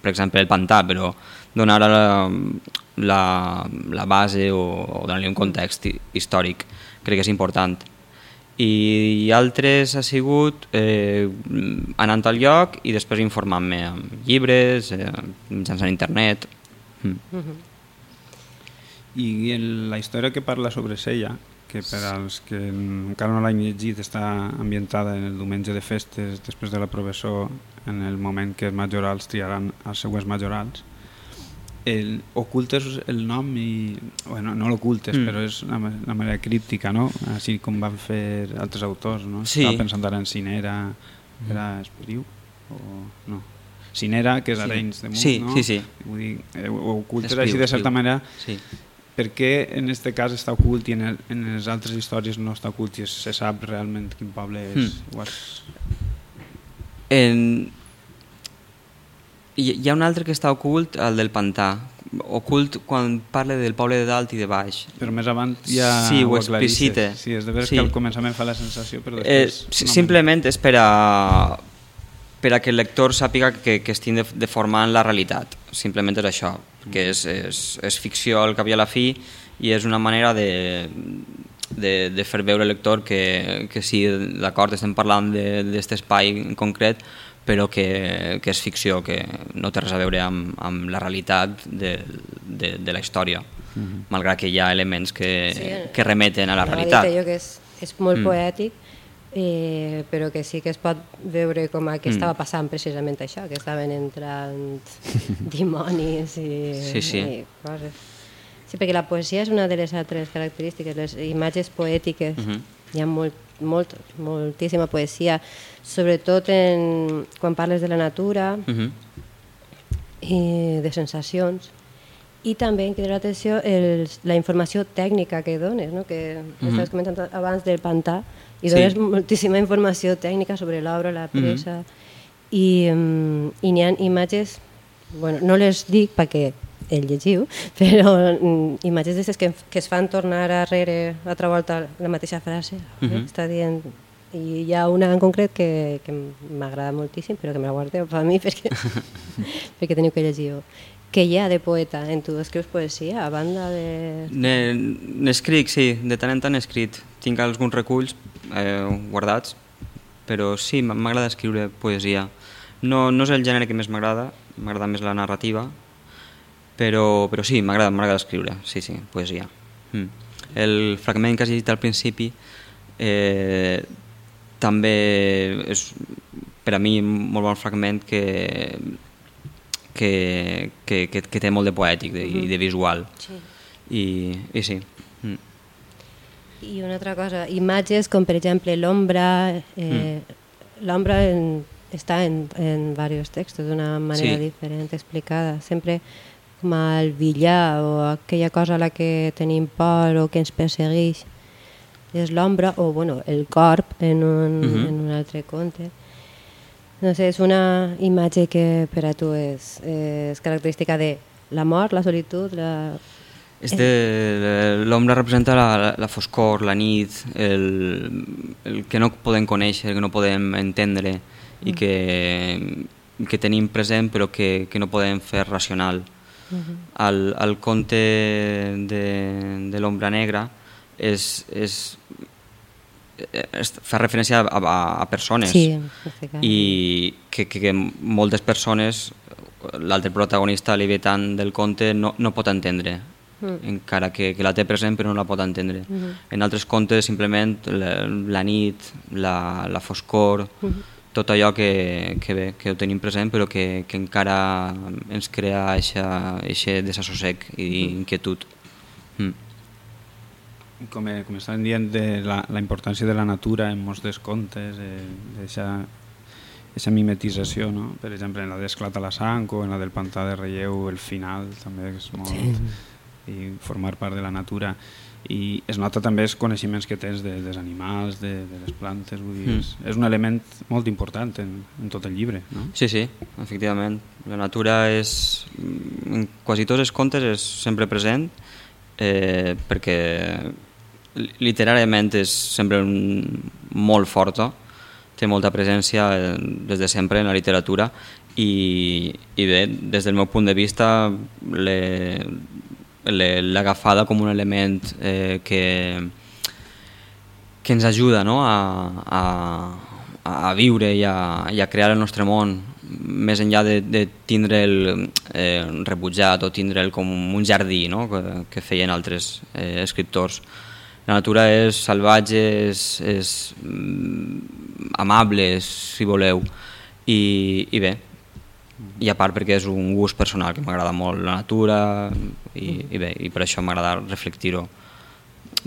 Speaker 8: per exemple, el pantà, però donar la, la, la base o, o donar-li un context hi- històric crec que és important. I altres ha sigut eh, anant al lloc i després informant-me amb llibres, eh, mitjançant internet. Mm.
Speaker 1: I en la història que parla sobre Sella, que per als que encara no l'han llegit està ambientada en el diumenge de festes després de la professó en el moment que els majorals triaran els següents majorals el, ocultes el nom i bueno, no l'ocultes
Speaker 8: Mm.
Speaker 1: mm. però és una, una manera críptica no? així com van fer altres autors no?
Speaker 8: Sí.
Speaker 1: estava pensant ara en Cinera era Espriu o no Cinera, que és
Speaker 8: Sí.
Speaker 1: Arenys de Munt,
Speaker 8: Sí,
Speaker 1: no?
Speaker 8: sí, sí.
Speaker 1: Vull dir, eh, ho ocultes
Speaker 8: Espriu,
Speaker 1: així de certa
Speaker 8: Espriu.
Speaker 1: manera
Speaker 8: Sí.
Speaker 1: Per què en aquest cas està ocult i en, el, en les altres històries no està ocult i es- se sap realment quin poble és?
Speaker 8: Mm.
Speaker 1: Ho has...
Speaker 8: En... Hi hi ha un altre que està ocult, el del pantà. Ocult quan parla del poble de dalt i de baix.
Speaker 1: Però més avant ja
Speaker 8: Sí, ho
Speaker 1: aclarisses.
Speaker 8: explicita.
Speaker 1: Sí, és de veres
Speaker 8: Sí.
Speaker 1: que al començament fa la sensació, però
Speaker 8: Eh,
Speaker 1: després...
Speaker 8: si-
Speaker 1: no
Speaker 8: simplement és per a, per a que el lector sàpiga que, que estic de, deformant la realitat. Simplement és això, perquè és, és, és ficció al cap i a la fi i és una manera de, de, de fer veure al lector que, que sí, d'acord, estem parlant d'aquest espai en concret, però que, que és ficció, que no té res a veure amb, amb la realitat de, de, de la història, malgrat que hi ha elements que,
Speaker 3: Sí,
Speaker 8: que remeten a la
Speaker 3: dir
Speaker 8: realitat.
Speaker 3: que jo que és, és molt
Speaker 8: Mm.
Speaker 3: mm. poètic, eh, però que sí que es pot veure com a que
Speaker 8: Mm.
Speaker 3: estava passant precisament això, que estaven entrant dimonis i,
Speaker 8: Sí, sí.
Speaker 3: i coses. Sí, perquè la poesia és una de les altres característiques, les imatges poètiques.
Speaker 8: Mhm.
Speaker 3: Hi ha molt, molt, moltíssima poesia, sobretot en, quan parles de la natura
Speaker 8: Mhm.
Speaker 3: i de sensacions. I també em crida l'atenció la informació tècnica que dones, no? que
Speaker 8: Mhm.
Speaker 3: estaves comentant abans del pantà, i
Speaker 8: Sí.
Speaker 3: dones moltíssima informació tècnica sobre l'obra, la pressa, i, mm, i n'hi ha imatges, bueno, no les dic perquè el llegiu, però mm, imatges d'aquestes que, que es fan tornar arrere altra volta la mateixa frase, eh?
Speaker 8: Mhm.
Speaker 3: està dient i hi ha una en concret que, que m'agrada moltíssim, però que me la guardeu per a mi perquè, perquè teniu que llegir-ho. Què hi ha de poeta en tu? Escrius poesia a banda de...
Speaker 8: Ne- N'escric, sí, de tant en tant escrit. Tinc alguns reculls eh, guardats, però sí, m'agrada escriure poesia. No, no és el gènere que més m'agrada, m'agrada més la narrativa, però, però sí, m'agrada m'agrada escriure, sí, sí, poesia. Mm. El fragment que has llegit al principi eh, també és per a mi un molt bon fragment que, que, que, que, que té molt de poètic de, i de visual.
Speaker 3: Sí.
Speaker 8: I, i sí. Mm.
Speaker 3: I una altra cosa, imatges com per exemple l'ombra, eh, l'ombra en, està en, en diversos textos d'una manera
Speaker 8: Sí.
Speaker 3: diferent explicada. Sempre com el villar o aquella cosa a la que tenim por o que ens persegueix és l'ombra o bueno, el corp en un,
Speaker 8: Mhm.
Speaker 3: -huh. en un altre conte. No sé, és una imatge que per a tu és, és característica de la mort, la solitud, la...
Speaker 8: És de, l'ombra representa la, la, foscor, la nit, el, el que no podem conèixer, que no podem entendre i que, que tenim present però que, que no podem fer racional. El, el conte de, de l'ombra negra és, és, és, fa referència a, a, a persones.
Speaker 3: Sí,
Speaker 8: i que, que, que moltes persones l'altre protagonista, l'Ivetan del conte, no, no pot entendre
Speaker 3: Mm.
Speaker 8: encara que, que la té present però no la pot entendre.
Speaker 3: Mhm.
Speaker 8: En altres contes simplement la, la nit, la, la foscor,
Speaker 3: Mhm.
Speaker 8: tot allò que, que, bé, que ho tenim present però que, que encara ens crea aquest desassossec i inquietud. Mm.
Speaker 1: Com, eh, com estàvem dient de la, la importància de la natura en molts dels contes, eh, d'aquesta aquesta mimetització, no? per exemple en la d'Esclata la sang o en la del pantà de relleu, el final també és molt...
Speaker 3: Sí.
Speaker 1: I formar part de la natura i es nota també els coneixements que tens de, dels animals, de, de les plantes vull dir,
Speaker 8: Mm.
Speaker 1: és, és un element molt important en, en tot el llibre no?
Speaker 8: Sí, sí, efectivament. La natura és, en quasi tots els contes és sempre present eh, perquè li- literàriament és sempre un, molt forta, té molta presència eh, des de sempre en la literatura i, i bé, des del meu punt de vista l'he l'he l'he agafada com un element eh, que, que ens ajuda no? a, a, a viure i a, i a crear el nostre món més enllà de, de tindre el eh, rebutjat o tindre'l com un jardí no? que, que feien altres eh, escriptors. La natura és salvatge, és, és mm, amable, si voleu, i, i bé, i a part perquè és un gust personal que m'agrada molt la natura i, i bé, i per això m'agrada reflectir-ho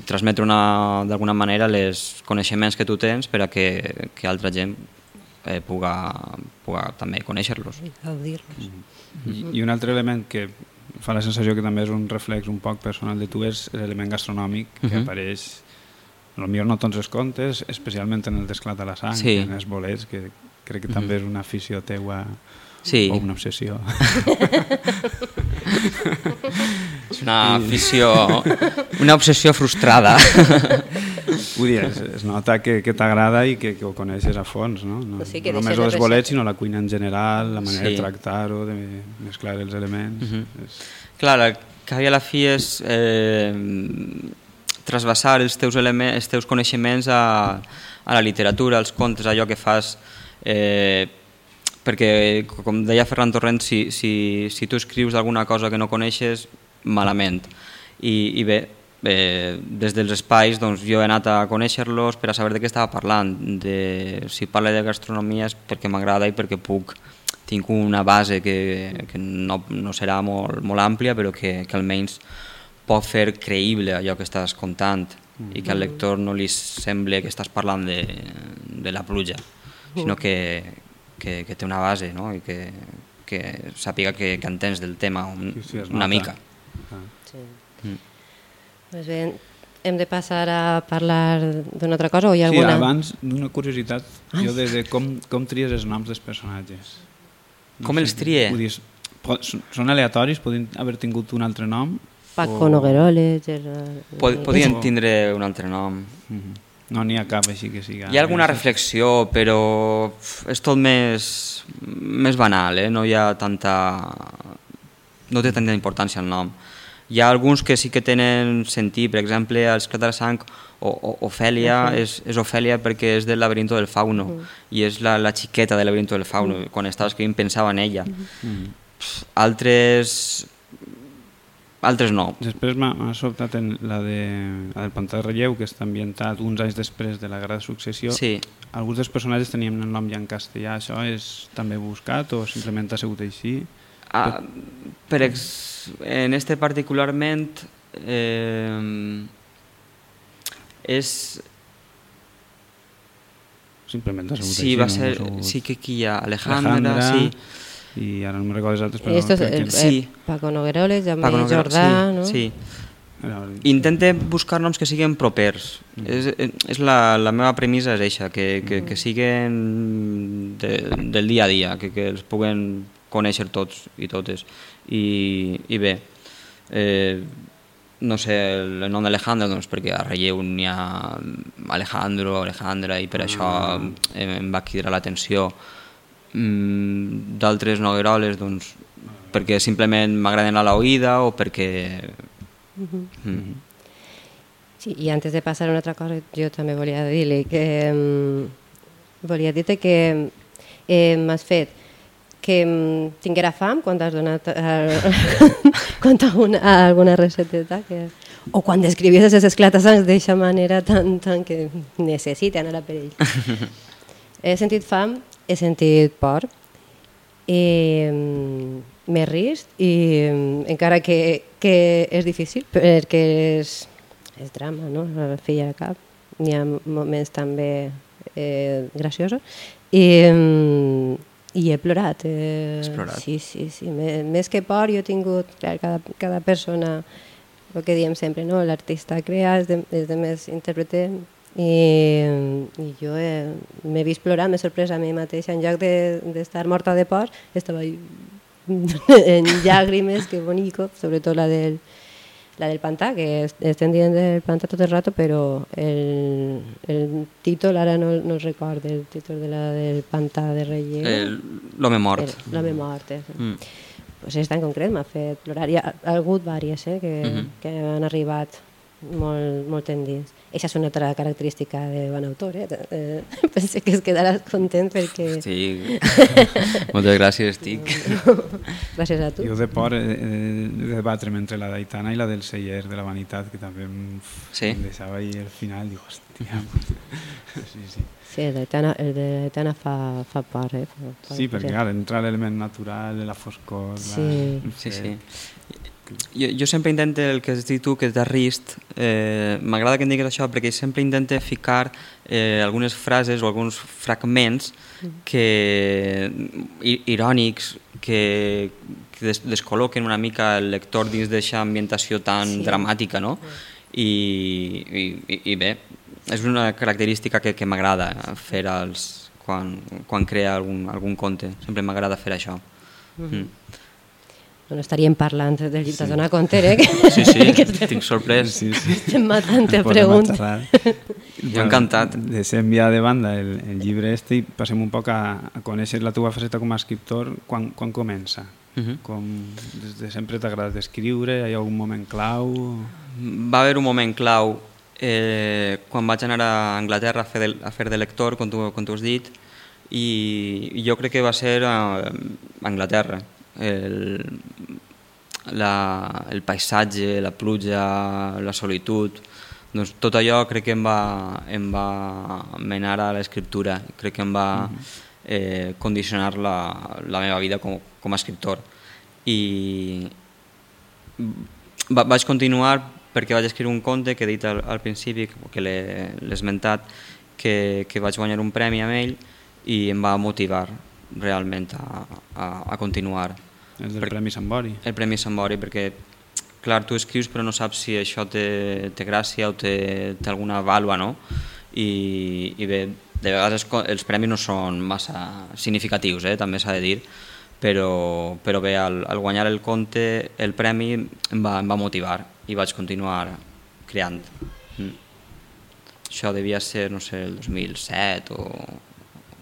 Speaker 8: transmetre una- d'alguna manera els coneixements que tu tens per a que, que altra gent eh, puga, puga també conèixer-los.
Speaker 3: Gaudir-los.
Speaker 1: I, i un altre element que fa la sensació que també és un reflex un poc personal de tu és l'element gastronòmic que
Speaker 8: Mhm.
Speaker 1: apareix potser no tots els contes, especialment en el d'Esclat a la sang,
Speaker 8: Sí.
Speaker 1: en els bolets, que crec que també és una afició teua
Speaker 8: Sí.
Speaker 1: o una obsessió.
Speaker 8: És una afició, una obsessió frustrada.
Speaker 1: Vull dir, es, es nota que, que t'agrada i que, que ho coneixes a fons, no? No,
Speaker 3: O sigui que
Speaker 1: no només els bolets, sinó la cuina en general, la manera
Speaker 8: Sí.
Speaker 1: de tractar-ho, de mesclar els elements.
Speaker 8: Mhm.
Speaker 1: és...
Speaker 8: Clar, que a la fi és eh, trasbassar els teus, elements, els teus coneixements a, a la literatura, als contes, allò que fas... Eh, perquè, com deia Ferran Torrent, si, si, si tu escrius d'alguna cosa que no coneixes, malament. I, i bé, eh, des dels espais doncs, jo he anat a conèixer-los per a saber de què estava parlant. De, si parla de gastronomia és perquè m'agrada i perquè puc tinc una base que, que no, no serà molt, molt àmplia però que, que almenys pot fer creïble allò que estàs contant i que al lector no li sembli que estàs parlant de, de la pluja sinó que, que, que té una base no? i que, que sàpiga que, que entens del tema un,
Speaker 1: Sí, sí,
Speaker 8: una mica
Speaker 1: Ah.
Speaker 3: Sí.
Speaker 8: Mm.
Speaker 3: Pues bé, hem de passar a parlar d'una altra cosa o hi ha
Speaker 1: Sí,
Speaker 3: alguna...
Speaker 1: abans, d'una curiositat, jo de, de com, com tries els noms dels personatges.
Speaker 8: Com els trie?
Speaker 1: Dir, són- aleatoris, podien haver tingut un altre nom?
Speaker 3: Paco
Speaker 1: o-
Speaker 3: Nogueroles... Gerard-
Speaker 8: Pod, podien tindre un altre nom
Speaker 1: Mhm. No n'hi ha cap així que siga...
Speaker 8: Hi ha alguna reflexió, però és tot més, més banal, eh? no hi ha tanta... no té tanta importància el nom. Hi ha alguns que sí que tenen sentit, per exemple, els Clat de Sang o, o Ofèlia, és, és Ofèlia perquè és del laberinto del fauno i és la, la xiqueta del laberinto del fauno. Quan estava escrivint pensava en ella.
Speaker 1: Mhm.
Speaker 8: Pff, Altres... Altres no.
Speaker 1: Després m'ha sobtat en la, de, la del Pantà de Relleu, que està ambientat uns anys després de la Guerra de Successió.
Speaker 8: Sí.
Speaker 1: Alguns dels personatges tenien el nom ja en castellà. Això és també buscat o simplement ha sigut així?
Speaker 8: Ah, per ex, en este particularment eh, és
Speaker 1: Simplement ha sigut
Speaker 8: sí,
Speaker 1: així.
Speaker 8: va ser,
Speaker 1: No
Speaker 8: sí que aquí hi ha Alejandra,
Speaker 1: Alejandra.
Speaker 8: sí.
Speaker 1: I ara no me'n recordo els altres, però
Speaker 3: Esto es
Speaker 1: crec
Speaker 3: el,
Speaker 1: que...
Speaker 8: Sí.
Speaker 3: Paco Nogueroles, Jaume
Speaker 8: Paco Noguera-
Speaker 3: Jordà,
Speaker 8: sí,
Speaker 3: no?
Speaker 8: Sí, Intente buscar noms que siguin propers. Mm. És, és la, la meva premissa és eixa, que, que, que siguin de, del dia a dia, que, que els puguen conèixer tots i totes. I, i bé, eh, no sé, el nom d'Alejandro, doncs perquè a relleu n'hi ha Alejandro, Alejandra, i per això em, em va cridar l'atenció. Mm, D'altres nogueroles, doncs, perquè simplement m'agraden a l'oïda o perquè... Mm.
Speaker 3: Sí, i antes de passar a una altra cosa, jo també volia dir-li que... mm, volia dir-te que eh, m'has fet que mm, tinguera fam quan t'has donat eh, quan alguna, alguna recepteta que, o quan descrivies les esclatassants d'eixa manera tan, tan que necessiten ara per ell. he sentit fam, he sentit por, i mm, m'he rist i mm, encara que, que és difícil perquè és, és drama, no? La filla de cap. N'hi ha moments també eh, graciosos i, mm, i he plorat. Eh,
Speaker 8: Has plorat?
Speaker 3: Sí, sí, sí. Més, més que por jo he tingut, clar, cada, cada persona, el que diem sempre, no? l'artista crea, els, de, els demés interpretem i, i jo he- m'he vist plorar, m'he sorprès a mi mateixa, en lloc de- d'estar de, morta de por, estava en llàgrimes, que bonico, sobretot la del, la del pantà, que es- estem dient del pantà tot el rato, però el, el títol ara no, no el recordo, el títol de la del pantà de.
Speaker 8: El- L'home mort.
Speaker 3: L'home mort, eh.
Speaker 8: Mm.
Speaker 3: pues esta en concret m'ha fet plorar. Hi ha, ha hagut vàries eh, que,
Speaker 8: Mhm.
Speaker 3: que han arribat molt, molt endins. Eixa és una altra característica de bon autor. Eh? Eh, pensé que es quedaràs content perquè...
Speaker 8: Sí. Moltes gràcies, Tic.
Speaker 3: Gràcies a tu.
Speaker 1: Jo de por he de debatre'm entre la d'Aitana i la del celler de la vanitat, que també em,
Speaker 8: Sí?
Speaker 1: em deixava ahir al final, dic, hòstia... sí, sí.
Speaker 3: Sí, el d'Aitana, d'Aitana fa, fa por. Eh? Fa, fa
Speaker 1: Sí, perquè clar, entra l'element natural, la foscor...
Speaker 3: Sí.
Speaker 1: La...
Speaker 8: Sí, sí. Jo, jo sempre intento el que has dit tu, que és de rist, eh, m'agrada que em diguis això perquè sempre intento ficar eh, algunes frases o alguns fragments que, i- irònics que, que des, descol·loquen una mica el lector dins d'aquesta ambientació tan
Speaker 3: Sí.
Speaker 8: dramàtica, no? I, i, i, i bé, és una característica que, que m'agrada fer als, quan, quan crea algun, algun conte, sempre m'agrada fer això. Mm.
Speaker 3: No estaríem parlant del llibre sí. de Dona Conter, eh?
Speaker 8: Sí, sí,
Speaker 3: que estem,
Speaker 8: estic sorprès.
Speaker 1: Sí, sí.
Speaker 3: estem matant preguntes.
Speaker 1: xerrar.
Speaker 8: Jo encantat.
Speaker 1: Deixem ja de banda el, el llibre este i passem un poc a, a conèixer la teva faceta com a escriptor quan, quan comença.
Speaker 8: Uh -huh.
Speaker 1: Com des de sempre t'ha agradat escriure? Hi ha algun moment clau?
Speaker 8: Va haver un moment clau eh, quan vaig anar a Anglaterra a fer de, a fer de lector, com tu, com tu has dit, i, i jo crec que va ser a, a Anglaterra. El, la, el paisatge, la pluja, la solitud, doncs tot allò crec que em va, em va menar a l'escriptura, crec que em va eh, condicionar la, la meva vida com, com a escriptor. I, va, vaig continuar perquè vaig escriure un conte que he dit al, al principi, que l'he l'he esmentat, que, que vaig guanyar un premi amb ell i em va motivar realment a, a, a continuar.
Speaker 1: El del
Speaker 8: Per-
Speaker 1: Premi Sant Bori.
Speaker 8: El Premi Sant Bori, perquè clar, tu escrius però no saps si això té, té gràcia o té, té alguna vàlua, no? I, i bé, de vegades els, premis no són massa significatius, eh? també s'ha de dir, però, però bé, al, al guanyar el conte, el premi em va, em va motivar i vaig continuar creant. Mm. Això devia ser, no sé, el 2007 o,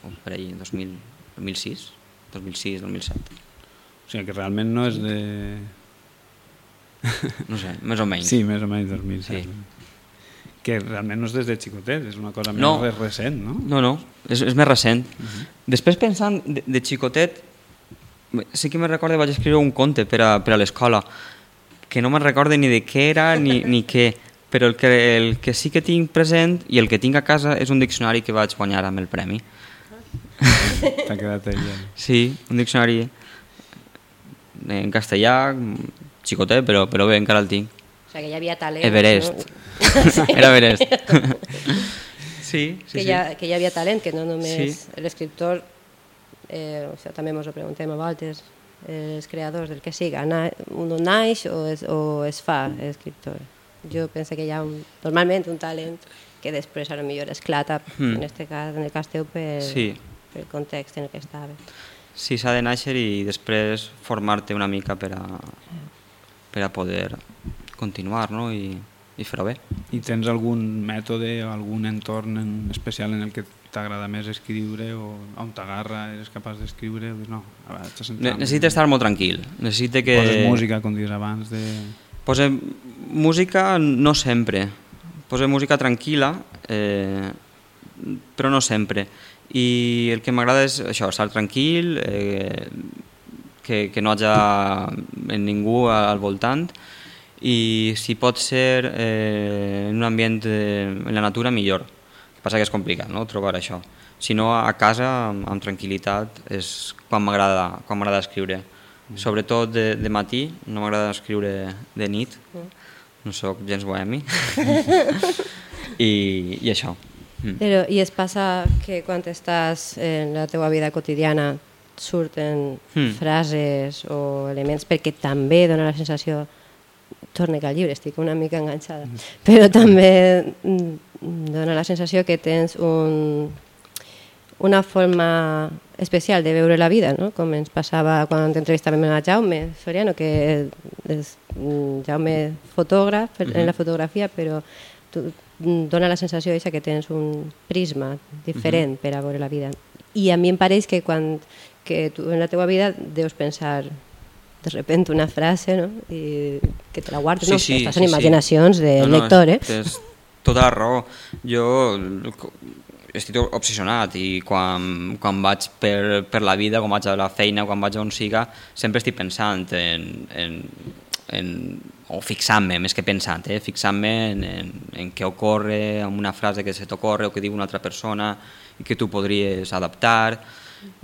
Speaker 8: o per ahir, 2000, 2006, 2006, 2007,
Speaker 1: O sigui que realment no és de...
Speaker 8: no sé, més o menys.
Speaker 1: Sí, més o menys 2007.
Speaker 8: Sí.
Speaker 1: Que realment no és des de xicotet, és una cosa més
Speaker 8: No.
Speaker 1: no. recent, no?
Speaker 8: No, no, és, és més recent. Uh -huh. Després pensant de, de xicotet, sí que me recordo que vaig escriure un conte per a, per a l'escola, que no me'n recordo ni de què era ni, ni què, però el que, el que sí que tinc present i el que tinc a casa és un diccionari que vaig guanyar amb el premi.
Speaker 1: T'ha quedat ahí.
Speaker 8: Sí, un diccionari en castellà, xicotet, però, però bé, encara el tinc.
Speaker 3: O sigui, que hi havia talent.
Speaker 8: Everest.
Speaker 3: No?
Speaker 8: Era Everest. sí, sí,
Speaker 3: que,
Speaker 8: sí.
Speaker 3: hi ha, que hi havia talent, que no només
Speaker 8: Sí.
Speaker 3: l'escriptor eh, això també ens ho preguntem a voltes, els creadors del que siga, na, un naix o es, o es fa escriptor. Jo penso que hi ha un, normalment un talent que després a lo millor esclata,
Speaker 8: Mm.
Speaker 3: en, este cas, en el cas teu, per,
Speaker 8: Sí.
Speaker 3: pel context en el que estava.
Speaker 8: Sí, s'ha de néixer i després formar-te una mica per a, per a poder continuar no? I, i fer-ho bé.
Speaker 1: I tens algun mètode o algun entorn en especial en el que t'agrada més escriure o on t'agarra, eres capaç d'escriure? No, a veure,
Speaker 8: necessita estar molt tranquil. Necessita que...
Speaker 1: Poses música, com dius abans, de...
Speaker 8: Posem música no sempre. Posem música tranquil·la, eh, però no sempre. I el que m'agrada és això, estar tranquil, eh, que, que no hi hagi ningú al voltant i si pot ser eh, en un ambient eh, en la natura millor. El que passa que és complicat no? trobar això. Si no, a casa, amb, amb tranquil·litat, és quan m'agrada quan m'agrada escriure. Sobretot de, de matí, no m'agrada escriure de nit, no sóc gens bohemi. I, I això. Mm.
Speaker 3: Però, I es passa que quan estàs en la teva vida quotidiana surten
Speaker 8: Mm.
Speaker 3: frases o elements perquè també dona la sensació torne que al llibre, estic una mica enganxada, però també mm, dona la sensació que tens un, una forma especial de veure la vida, no? com ens passava quan entrevistàvem a Jaume Soriano, que és mm, Jaume fotògraf per- en la fotografia, però tu, mm, dona la sensació eixa que tens un prisma diferent per a veure la vida. I a mi em pareix que quan que tu en la teva vida deus pensar de repente una frase no? i que te la guardes, no? sé, Estàs en imaginacions del
Speaker 8: No, no,
Speaker 3: lector, eh?
Speaker 8: Tens tota la raó. Jo estic obsessionat i quan, quan vaig per, per la vida, quan vaig a la feina, quan vaig on siga, sempre estic pensant en, en, en o fixant-me, més que pensant, eh? fixant-me en, en, en què ocorre, en una frase que se t'ocorre o que diu una altra persona i que tu podries adaptar.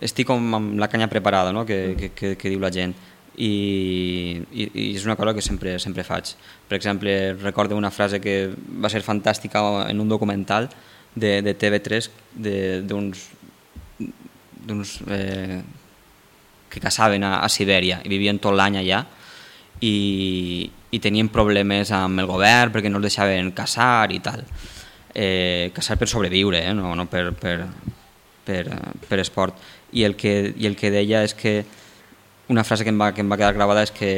Speaker 8: Estic com amb la canya preparada no? que, que, que, que diu la gent i, i, i és una cosa que sempre, sempre faig. Per exemple, recordo una frase que va ser fantàstica en un documental de, de TV3 de- d'uns d'uns eh, que caçaven a, a Sibèria i vivien tot l'any allà i, i tenien problemes amb el govern perquè no els deixaven caçar i tal. Eh, caçar per sobreviure, eh? no, no per, per, per, per esport. I el, que, I el que deia és que una frase que em va, que em va quedar gravada és que,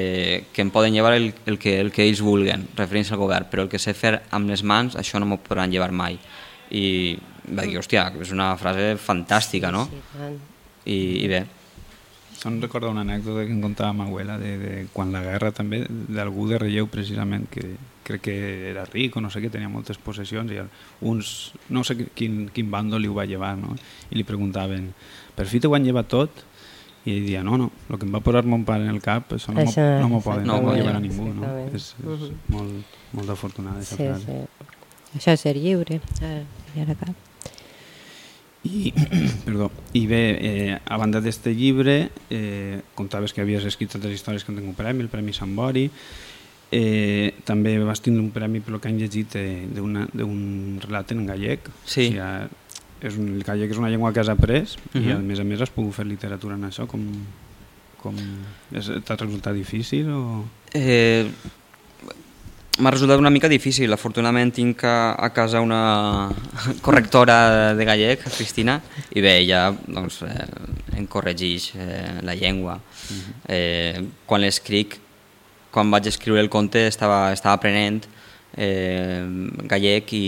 Speaker 8: que em poden llevar el, el, que, el que ells vulguen, referint al govern, però el que sé fer amb les mans, això no m'ho podran llevar mai. I va dir, hòstia, és una frase fantàstica, no? I, i bé,
Speaker 1: Se'm recorda una anècdota que em contava ma abuela de, de quan la guerra també, d'algú de Relleu precisament, que crec que era ric o no sé què, tenia moltes possessions i uns, no sé quin, quin bando li ho va llevar, no? I li preguntaven, per fi t'ho han llevat tot? I ell dia, no, no, el que em va posar mon pare en el cap, això no m'ho no m'ho poden
Speaker 8: no
Speaker 1: no, llevar a ningú, no? És, és
Speaker 3: Mhm.
Speaker 1: molt, molt afortunada, aquesta
Speaker 3: Sí,
Speaker 1: frase.
Speaker 3: sí. Això és ser lliure. Eh, ja era cap.
Speaker 1: I, perdó, i bé, eh, a banda d'este llibre, eh, contaves que havies escrit altres històries que han tingut premi, el Premi Sant Bori, eh, també vas tindre un premi pel que han llegit eh, d'un relat en gallec.
Speaker 8: Sí.
Speaker 1: O sigui, és un, el gallec és una llengua que has après i
Speaker 8: Mhm.
Speaker 1: a més a més has pogut fer literatura en això. Com, com, T'ha resultat difícil o...?
Speaker 8: Eh, M'ha resultat una mica difícil. Afortunadament tinc a, a casa una correctora de gallec, Cristina, i bé, ella doncs, eh, em corregeix eh, la llengua. Eh, quan l'escric, quan vaig escriure el conte estava, estava aprenent eh, gallec i,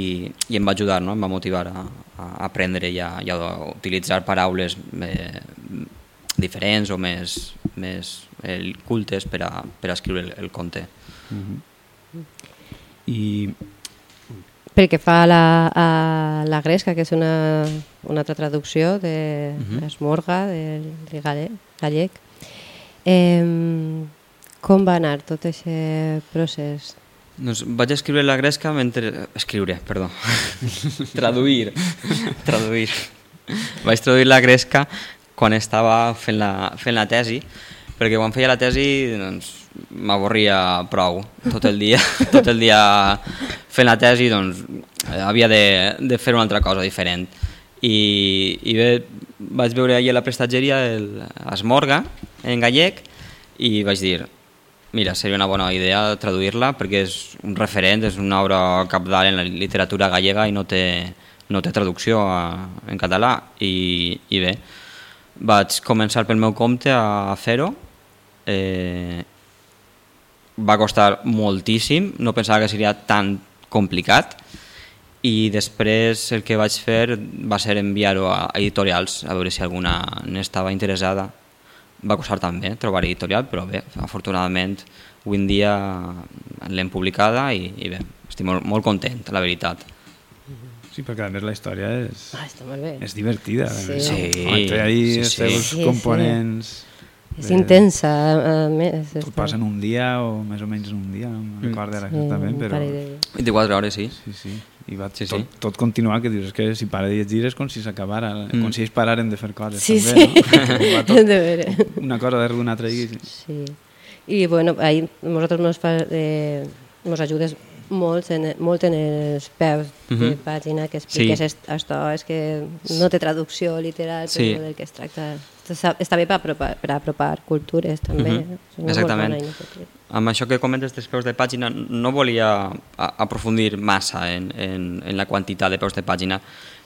Speaker 8: i em va ajudar, no? em va motivar a, a aprendre i a, i a utilitzar paraules eh, diferents o més, més eh, cultes per a, per a escriure el, el conte.
Speaker 1: I
Speaker 3: Pel que fa a la, a la gresca, que és una, una altra traducció de
Speaker 8: Mhm.
Speaker 3: Esmorga, de, de gallec, gallec. Eh, com va anar tot aquest procés?
Speaker 8: Doncs vaig escriure la gresca mentre... Escriure, perdó. traduir. traduir. Vaig traduir la gresca quan estava fent la, fent la tesi, perquè quan feia la tesi doncs, m'avorria prou tot el dia. tot el dia fent la tesi doncs, havia de, de fer una altra cosa diferent. I, i bé, vaig veure allà a la prestatgeria el Esmorga, en gallec, i vaig dir, mira, seria una bona idea traduir-la perquè és un referent, és una obra capdalt en la literatura gallega i no té, no té traducció a, en català. I, I bé, vaig començar pel meu compte a fer-ho. Eh, va costar moltíssim, no pensava que seria tan complicat i després el que vaig fer va ser enviar-ho a editorials a veure si alguna n'estava interessada va costar també trobar editorial però bé, afortunadament avui en dia l'hem publicada i, i bé, estic molt, molt content la veritat
Speaker 1: Sí, perquè a més la història és,
Speaker 3: Ah, està molt bé.
Speaker 1: és divertida.
Speaker 3: Sí.
Speaker 8: Sí,
Speaker 1: té ahí
Speaker 8: sí,
Speaker 1: els
Speaker 8: sí.
Speaker 1: seus
Speaker 3: Sí, sí. És
Speaker 1: de-
Speaker 3: intensa, més.
Speaker 1: Tot
Speaker 3: està-
Speaker 1: passa en un dia o més o menys en un dia, no me'n recordo ara
Speaker 3: Sí,
Speaker 1: exactament,
Speaker 3: un
Speaker 1: però...
Speaker 3: parell de dies.
Speaker 8: 24 hores, sí
Speaker 1: Sí, sí. I va
Speaker 8: Sí, sí.
Speaker 1: tot, tot continuar, que dius, és que si para de llegir és com si s'acabara, mm. com si ells pararen de fer coses,
Speaker 3: Sí,
Speaker 1: també,
Speaker 3: sí.
Speaker 1: no? Va
Speaker 3: De
Speaker 1: tot,
Speaker 3: veure.
Speaker 1: una cosa darrere d'una altra i...
Speaker 3: Sí. I bueno, ahí nosaltres nos, eh, nos ajudes molt en, molt en els peus de
Speaker 8: Mhm.
Speaker 3: pàgina que expliques
Speaker 8: Sí.
Speaker 3: est, esto, és que no té traducció literal,
Speaker 8: Sí.
Speaker 3: però del que es tracta. Està, bé per apropar, per apropar cultures també.
Speaker 8: Mhm.
Speaker 3: Una molt
Speaker 8: Exactament. amb això que comentes dels peus de pàgina no volia aprofundir massa en, en, en la quantitat de peus de pàgina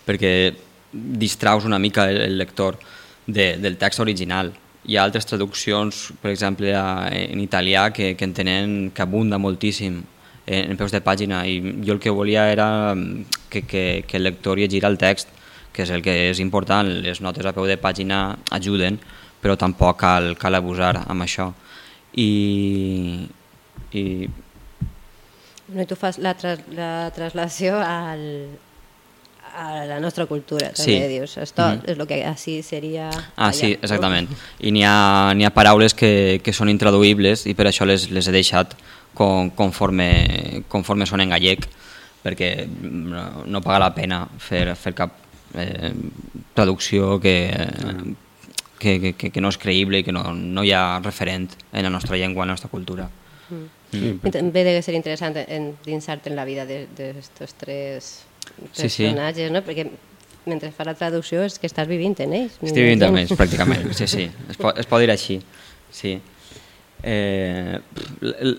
Speaker 8: perquè distraus una mica el, el lector de, del text original. Hi ha altres traduccions, per exemple, en italià, que, que en tenen, que abunda moltíssim en, en peus de pàgina i jo el que volia era mm, que, que, que el lector llegirà el text, que és el que és important, les notes a peu de pàgina ajuden, però tampoc cal, cal abusar amb això. I, i
Speaker 3: No, I tu fas la, tras, la traslació al, a la nostra cultura, també
Speaker 8: Sí.
Speaker 3: dius. Esto
Speaker 8: Mhm.
Speaker 3: és el que així seria...
Speaker 8: Ah,
Speaker 3: allà,
Speaker 8: sí, exactament. I n'hi ha, ha paraules que, que són intraduïbles i per això les, les he deixat con, conforme, conforme són en gallec, perquè no, no paga la pena fer, fer cap eh, traducció que, que, que, que, no és creïble i que no, no hi ha referent en la nostra llengua, en la nostra cultura.
Speaker 1: Sí,
Speaker 3: I també debe ser interessant endinsar-te en la vida d'aquests tres
Speaker 8: Sí, sí.
Speaker 3: personatges, no? Perquè mentre fa la traducció és que estàs vivint en ells.
Speaker 8: Estic vivint amb ells, pràcticament, sí, sí, es pot, es pot dir així, sí. Eh,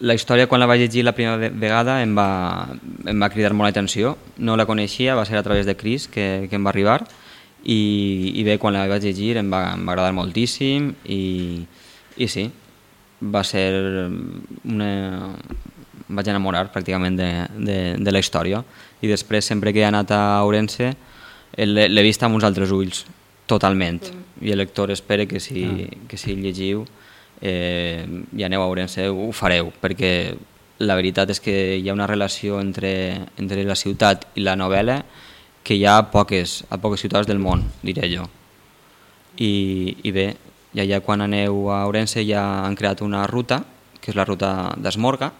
Speaker 8: la- història quan la vaig llegir la primera ve- vegada em va, em va cridar molt l'atenció, no la coneixia, va ser a través de Cris que, que em va arribar. I, i bé, quan la vaig llegir em va, em va agradar moltíssim i, i sí, va ser una... em vaig enamorar pràcticament de, de, de la història. I després sempre que he anat a Ourense l'he l'he vist amb uns altres ulls totalment. I el lector espera que si, que si llegiu eh, i aneu a Ourense ho fareu perquè la veritat és que hi ha una relació entre, entre la ciutat i la novel·la que hi ha a poques, a poques ciutats del món, diré jo. I, i bé, i allà quan aneu a Ourense ja han creat una ruta, que és la ruta d'Esmorga,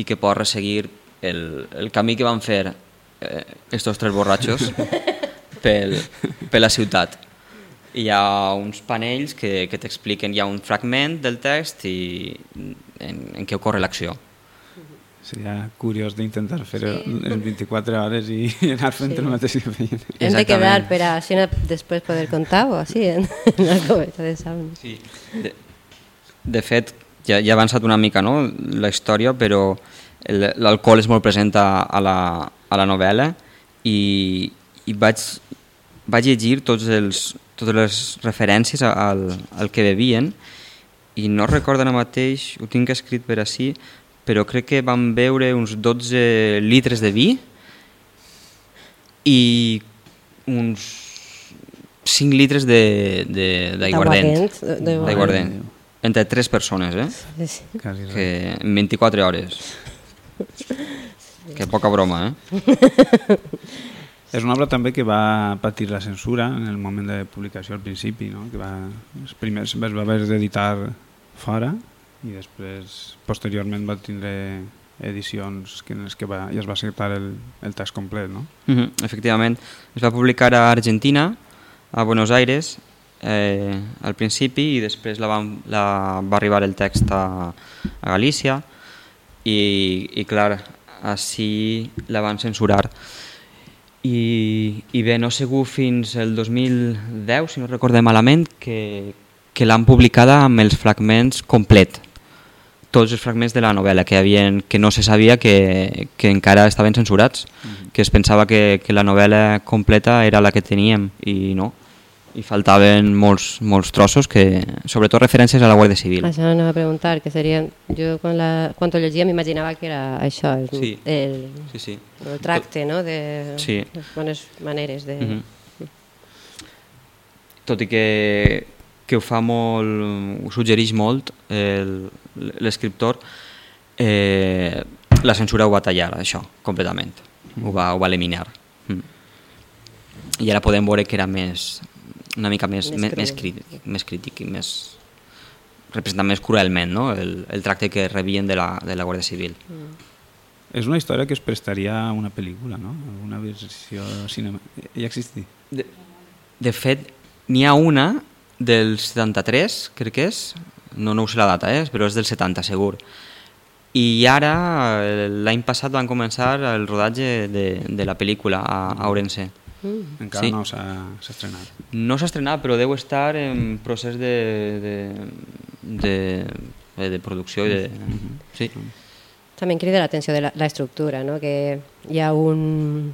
Speaker 8: i que pot resseguir el, el camí que van fer eh, estos tres borratxos pel, per la ciutat. Hi ha uns panells que, que t'expliquen, hi ha un fragment del text i en, en què ocorre l'acció.
Speaker 1: Seria curiós d'intentar fer-ho en 24 hores i, anar fent
Speaker 3: Sí.
Speaker 1: el mateix que feien.
Speaker 3: Hem de quedar per a si no, després poder contar-ho, així, en, en la coveta de sauna.
Speaker 8: Sí. De, de fet, ja, ja ha avançat una mica no? la història, però el- l'alcohol és molt present a, a, la, a la novel·la i, i vaig, vaig llegir tots els, totes les referències al, al que bevien i no recordo ara mateix, ho tinc escrit per així, però crec que vam beure uns 12 litres de vi i uns 5 litres d'aiguardent.
Speaker 3: D'aiguardent, de- de-
Speaker 8: D'aiguardent. Entre tres persones, eh?
Speaker 3: Sí, sí.
Speaker 8: Que en 24 hores. Que poca broma, eh?
Speaker 1: És una obra també que va patir la censura en el moment de publicació al principi, no? que va, els primers es va haver d'editar fora i després posteriorment va tindre edicions en les que va, ja es va acceptar el, el text complet. No?
Speaker 8: Mhm, Efectivament, es va publicar a Argentina, a Buenos Aires, eh, al principi i després la, van, la va arribar el text a, a Galícia i, i clar, així la van censurar. I, i bé, no ha sigut fins el 2010, si no recordem malament, que, que l'han publicada amb els fragments complet tots els fragments de la novel·la que, havien, que no se sabia que, que encara estaven censurats, mm -hmm. que es pensava que, que la novel·la completa era la que teníem i no, i faltaven molts, molts trossos, que sobretot referències a la Guàrdia Civil.
Speaker 3: Això anava a preguntar, que serien... Jo quan, la, quan ho llegia m'imaginava que era això, el,
Speaker 8: Sí.
Speaker 3: el,
Speaker 8: Sí, sí.
Speaker 3: el tracte, no?, de
Speaker 8: Sí.
Speaker 3: les bones maneres de...
Speaker 8: Mm -hmm. Tot i que, que ho fa molt, ho suggereix molt el- l'escriptor, eh, la censura ho va tallar, això, completament. Ho va, ho va eliminar. Mm. I ara podem veure que era més, una mica més,
Speaker 3: Més
Speaker 8: més, crític, més crític i més representat més cruelment no? el, el tracte que rebien de la, de la Guàrdia Civil.
Speaker 1: És una història que es prestaria a una pel·lícula, no? Alguna versió cinema... Ja existia.
Speaker 8: De, de fet, n'hi ha una del 73, crec que és, no, no ho sé la data, eh? però és del 70 segur. I ara, eh, l'any passat van començar el rodatge de, de la pel·lícula a, a Ourense.
Speaker 3: Mm.
Speaker 1: Encara
Speaker 8: Sí.
Speaker 1: no s'ha s'ha estrenat.
Speaker 8: No s'ha estrenat, però deu estar en procés de, de, de, de, de producció. I de, sí.
Speaker 3: També em crida l'atenció de la, la estructura, no? que hi ha un,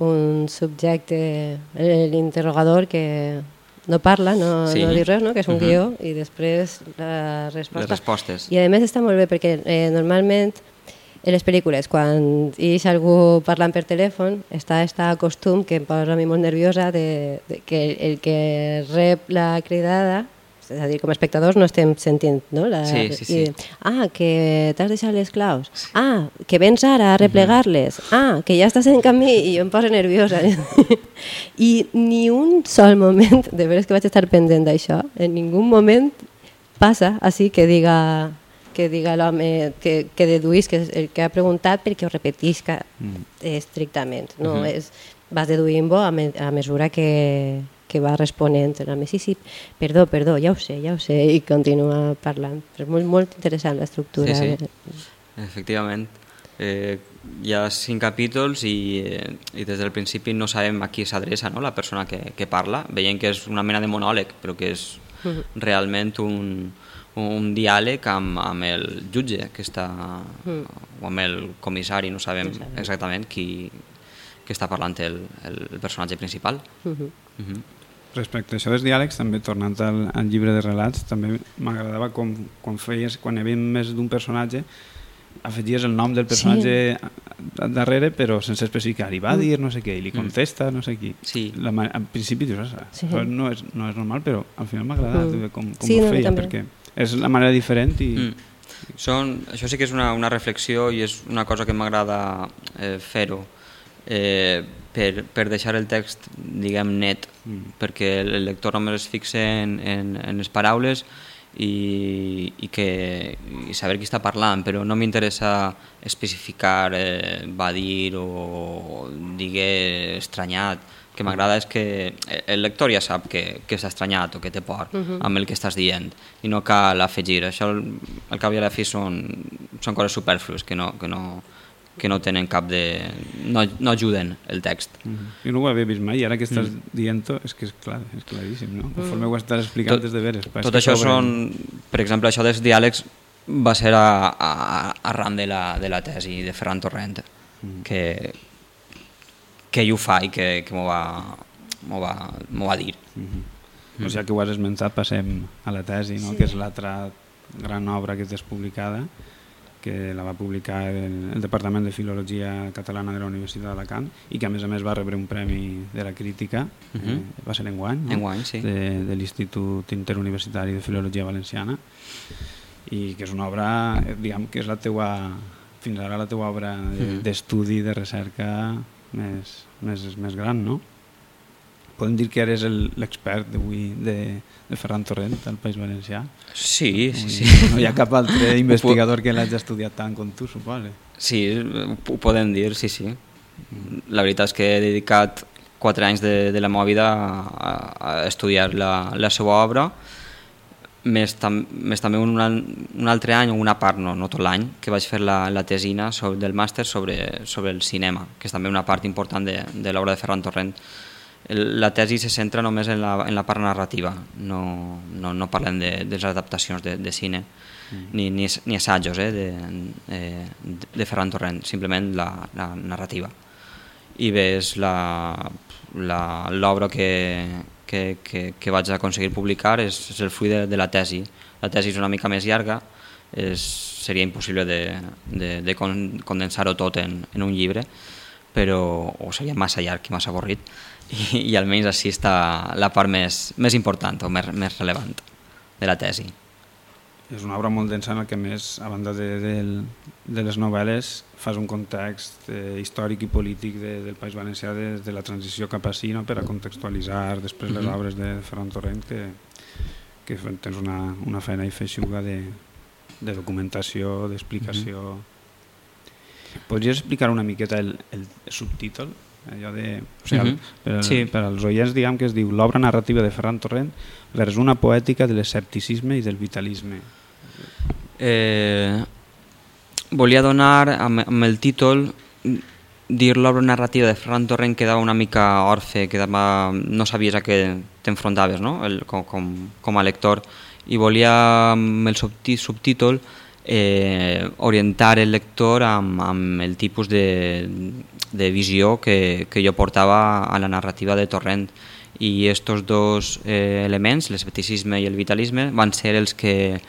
Speaker 3: un subjecte, l'interrogador, que no parla, no,
Speaker 8: Sí.
Speaker 3: no diu res, no? que és un
Speaker 8: Mhm.
Speaker 3: guió, i després la resposta.
Speaker 8: Les respostes.
Speaker 3: I a més està molt bé perquè eh, normalment en les pel·lícules, quan hi és algú parlant per telèfon, està està costum que em posa a mi molt nerviosa de, de que el que rep la cridada, és a dir, com a espectadors no estem sentint, no? La,
Speaker 8: Sí, sí, sí.
Speaker 3: I, ah, que t'has deixat les claus. Ah, que vens ara a replegar-les. Ah, que ja estàs en camí i jo em poso nerviosa. I ni un sol moment, de veres que vaig estar pendent d'això, en ningú moment passa així que diga que diga l'home, que, que deduís que és el que ha preguntat perquè ho repetisca
Speaker 1: Mm.
Speaker 3: estrictament. No
Speaker 8: Mhm.
Speaker 3: és, vas deduint-ho a, me, a mesura que, que va responent. L'home, sí, sí, perdó, perdó, ja ho sé, ja ho sé, i continua parlant. Però és molt, molt interessant l'estructura.
Speaker 8: Sí, sí. Efectivament. Eh, hi ha cinc capítols i, eh, i des del principi no sabem a qui s'adreça no? la persona que, que parla. Veiem que és una mena de monòleg, però que és
Speaker 3: Mhm.
Speaker 8: realment un, un diàleg amb, amb el jutge que està,
Speaker 3: Mm.
Speaker 8: o amb el comissari, no sabem
Speaker 3: No sabem.
Speaker 8: exactament qui, qui està parlant el, el personatge principal.
Speaker 3: Mhm.
Speaker 8: Mhm.
Speaker 1: Respecte a això dels diàlegs, també tornant al, al llibre de relats, també m'agradava com, quan feies, quan hi havia més d'un personatge, afegies el nom del personatge a darrere, però sense especificar. I va dir no sé què, i li
Speaker 8: Mm.
Speaker 1: contesta no sé qui.
Speaker 8: Sí.
Speaker 1: La, al principi dius, "Ostres,
Speaker 3: Sí.
Speaker 1: no és, no és normal, però al final m'ha agradat
Speaker 3: Mm.
Speaker 1: mm. com, com
Speaker 3: Sí,
Speaker 1: ho
Speaker 3: no,
Speaker 1: feia,
Speaker 3: també.
Speaker 1: perquè és la manera diferent i...
Speaker 8: Mm. Són, això sí que és una, una reflexió i és una cosa que m'agrada eh, fer-ho eh, per, per deixar el text diguem net
Speaker 1: Mm.
Speaker 8: perquè el lector només es fixa en, en, en les paraules i, i, que, i saber qui està parlant però no m'interessa especificar eh, va dir o digué estranyat que m'agrada és que el lector ja sap que, que s'ha estranyat o que té por
Speaker 3: Mhm.
Speaker 8: amb el que estàs dient i no cal afegir això al, al cap i a la fi són, són coses superflues que no, que no, que no tenen cap de... no, no ajuden el text
Speaker 1: Mm. Jo no ho havia vist mai i ara que estàs mm. dient-ho és que és clar, és claríssim, no? Conforme ho estàs explicant
Speaker 8: Tot-
Speaker 1: des de veres.
Speaker 8: tot això són, per exemple, això dels diàlegs va ser a, a, arran de la, de la tesi de Ferran Torrent,
Speaker 1: Mm.
Speaker 8: que, que ell ho fa i que, que m'ho va, va, va dir.
Speaker 1: Mm. O sigui que ho has esmentat, passem a la tesi, no?
Speaker 3: Sí.
Speaker 1: que és l'altra gran obra que és despublicada, que la va publicar el, el Departament de Filologia Catalana de la Universitat d'Alacant i que a més a més va rebre un premi de la crítica,
Speaker 8: Mhm.
Speaker 1: eh, va ser enguany, no?
Speaker 8: Enguany, sí.
Speaker 1: de, de l'Institut Interuniversitari de Filologia Valenciana i que és una obra, eh, diguem que és la teua, fins ara la teua obra de-
Speaker 8: Mhm.
Speaker 1: d'estudi, de recerca més, més, més gran, no? Podem dir que eres el- l'expert d'avui de, de Ferran Torrent al País Valencià?
Speaker 8: Sí, sí, sí.
Speaker 1: No hi ha cap altre investigador que l'hagi estudiat tant com tu, suposo.
Speaker 8: Sí, ho podem dir, sí, sí. La veritat és que he dedicat quatre anys de, de la meva vida a, a estudiar la, la seva obra més, tam més també un, un altre any o una part, no, no tot l'any, que vaig fer la, la tesina sobre, del màster sobre, sobre el cinema, que és també una part important de, de l'obra de Ferran Torrent. El, la tesi se centra només en la, en la part narrativa, no, no, no parlem de, de les adaptacions de, de cine, mm. ni, ni, ni assajos eh, de, eh, de Ferran Torrent, simplement la, la narrativa. I bé, és l'obra que, que, que, que vaig aconseguir publicar és, és el fruit de, de la tesi. La tesi és una mica més llarga, és, seria impossible de, de, de condensar-ho tot en, en un llibre, però o seria massa llarg i massa avorrit, i, i almenys així està la part més, més important o més, més rellevant de la tesi.
Speaker 1: És una obra molt densa en el que més, a banda de, de, de les novel·les, fas un context eh, històric i polític de, del País Valencià des de la transició cap a sí, no? per a contextualitzar després les mhm. obres de Ferran Torrent, que, que tens una, una feina i feixuga de, de documentació, d'explicació. Mm -hmm. Podries explicar una miqueta el, el subtítol? allò de, o sigui, mm -hmm. per, sí. per als oients diguem que es diu l'obra narrativa de Ferran Torrent vers una poètica de l'escepticisme i del vitalisme
Speaker 8: eh, volia donar amb, amb el títol dir l'obra narrativa de Ferran Torrent quedava una mica orfe, quedava, no sabies a què t'enfrontaves no? El, com, com, com a lector i volia amb el subtítol eh, orientar el lector amb, amb el tipus de, de visió que, que jo portava a la narrativa de Torrent i estos dos eh, elements, l'escepticisme i el vitalisme, van ser els que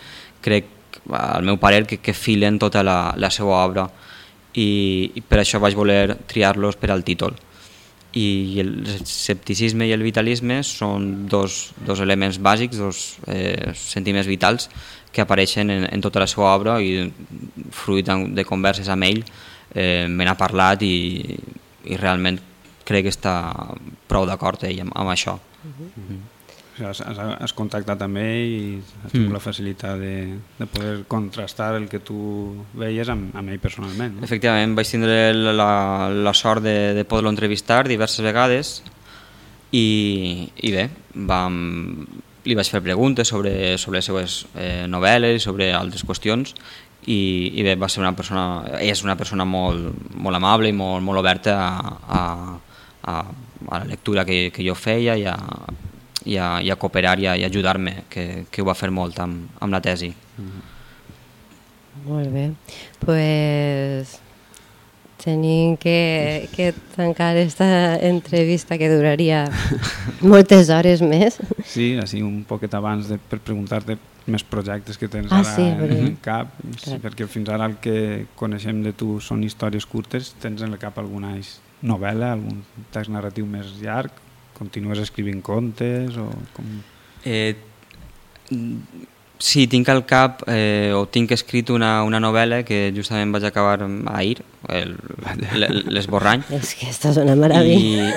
Speaker 8: crec al meu parer, que, que filen tota la, la seva obra i, i per això vaig voler triar-los per al títol. I el escepticisme i el vitalisme són dos, dos elements bàsics, dos eh, sentiments vitals que apareixen en, en tota la seva obra i fruit de converses amb ell eh, me n'ha parlat i, i realment crec que està prou d'acord ell amb, amb això. Uh -huh. Uh -huh.
Speaker 1: Has, has, has contactat amb ell i has tingut mm. la facilitat de, de poder contrastar el que tu veies amb, amb ell personalment. No?
Speaker 8: Efectivament, vaig tindre la, la sort de, de poder-lo entrevistar diverses vegades i, i bé, vam, li vaig fer preguntes sobre, sobre les seues eh, novel·les, sobre altres qüestions i, i bé, va ser una persona, és una persona molt, molt amable i molt, molt oberta a, a, a, a la lectura que, que jo feia i a, i a, i a cooperar i a, i ajudar-me, que, que ho va fer molt amb, amb la tesi. Mm -hmm.
Speaker 3: Molt bé. pues, tenim que, que tancar aquesta entrevista que duraria moltes hores més.
Speaker 1: Sí, així un poquet abans de, per preguntar-te més projectes que tens ah, ara sí, en el cap, sí, perquè fins ara el que coneixem de tu són històries curtes, tens en el cap alguna novel·la, algun text narratiu més llarg Continues escrivint contes o com...
Speaker 8: Eh, sí, tinc al cap eh, o tinc escrit una, una novel·la que justament vaig acabar ahir, l'Esborrany.
Speaker 3: És que esta és una meravella.
Speaker 8: I,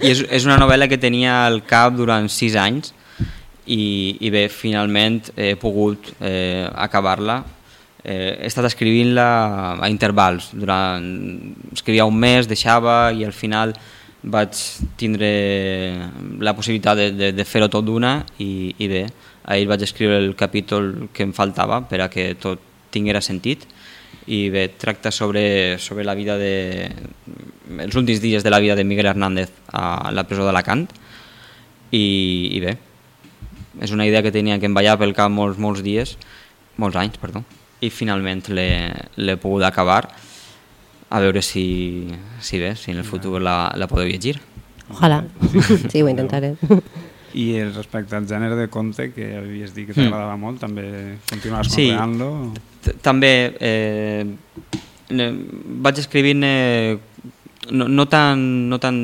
Speaker 8: i és, és una novel·la que tenia al cap durant sis anys i, i bé, finalment he pogut eh, acabar-la eh, he estat escrivint-la a intervals durant, escrivia un mes, deixava i al final vaig tindre la possibilitat de, de, de fer-ho tot d'una i, i bé, ahir vaig escriure el capítol que em faltava per a que tot tinguera sentit i bé, tracta sobre, sobre la vida de... els últims dies de la vida de Miguel Hernández a la presó d'Alacant i, i bé, és una idea que tenia que em pel cap molts, molts dies, molts anys, perdó, i finalment l'he pogut acabar a veure si, si bé, si en el futur la, la podeu llegir.
Speaker 3: Ojalà, sí, ho intentaré.
Speaker 1: I respecte al gènere de conte que havies dit que hmm. t'agradava mm. molt, també continuaràs sí, conreant-lo?
Speaker 8: També eh, vaig escrivint eh, no, no tan, no tan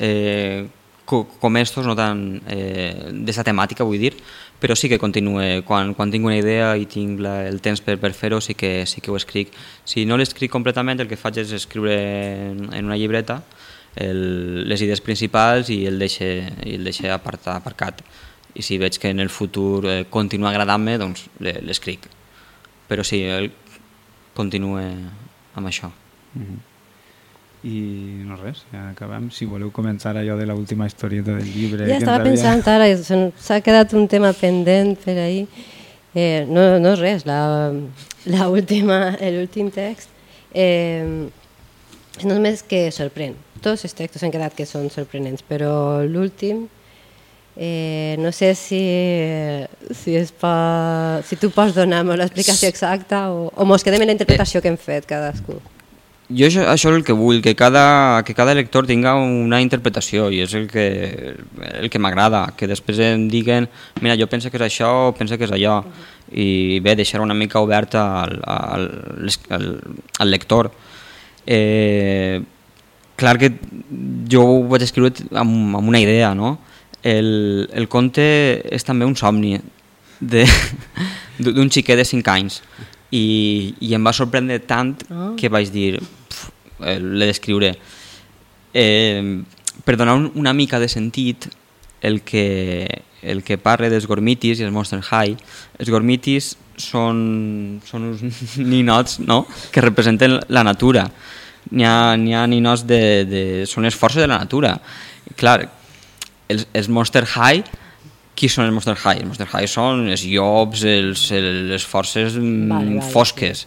Speaker 8: eh, com estos, no tan eh, de sa temàtica, vull dir, però sí que continue, quan, quan tinc una idea i tinc la, el temps per, per fer-ho sí, que, sí que ho escric. Si no l'escric completament el que faig és escriure en, en una llibreta el, les idees principals i el deixe, i el deixe apart, aparcat. I si veig que en el futur eh, continua agradant-me, doncs l'escric. Però sí, el continue amb això. Mm -hmm.
Speaker 1: I no res, ja acabem. Si voleu començar allò de l'última historieta del llibre...
Speaker 3: Ja
Speaker 1: que
Speaker 3: estava
Speaker 1: havia-
Speaker 3: pensant ara, se- s'ha quedat un tema pendent per ahir. Eh, no, no és res, la, la última, l'últim text eh, és només que sorprèn. Tots els textos han quedat que són sorprenents, però l'últim eh, no sé si, si, es pot, si tu pots donar-me l'explicació exacta o, o mos quedem en la interpretació que hem fet cadascú.
Speaker 8: Jo això, això és el que vull, que cada, que cada lector tinga una interpretació i és el que, el que m'agrada, que després em diguen mira, jo penso que és això o penso que és allò i bé, deixar una mica oberta al, al, al, al lector. Eh, clar que jo ho vaig escriure amb, amb una idea, no? El, el conte és també un somni de- d'un xiquet de 5 anys i, i em va sorprendre tant
Speaker 3: Ah.
Speaker 8: que vaig dir "Pf, eh, l'he d'escriure eh, per donar un, una mica de sentit el que, el que parla dels gormitis i els Monster High els gormitis són, són uns ninots no? que representen la natura n'hi ha, ha ninots de, de, són les forces de la natura clar, els, els Monster High qui són els Monster High? Els Monster High són els llops, els, els, les forces mm,
Speaker 3: Vale, vale,
Speaker 8: fosques.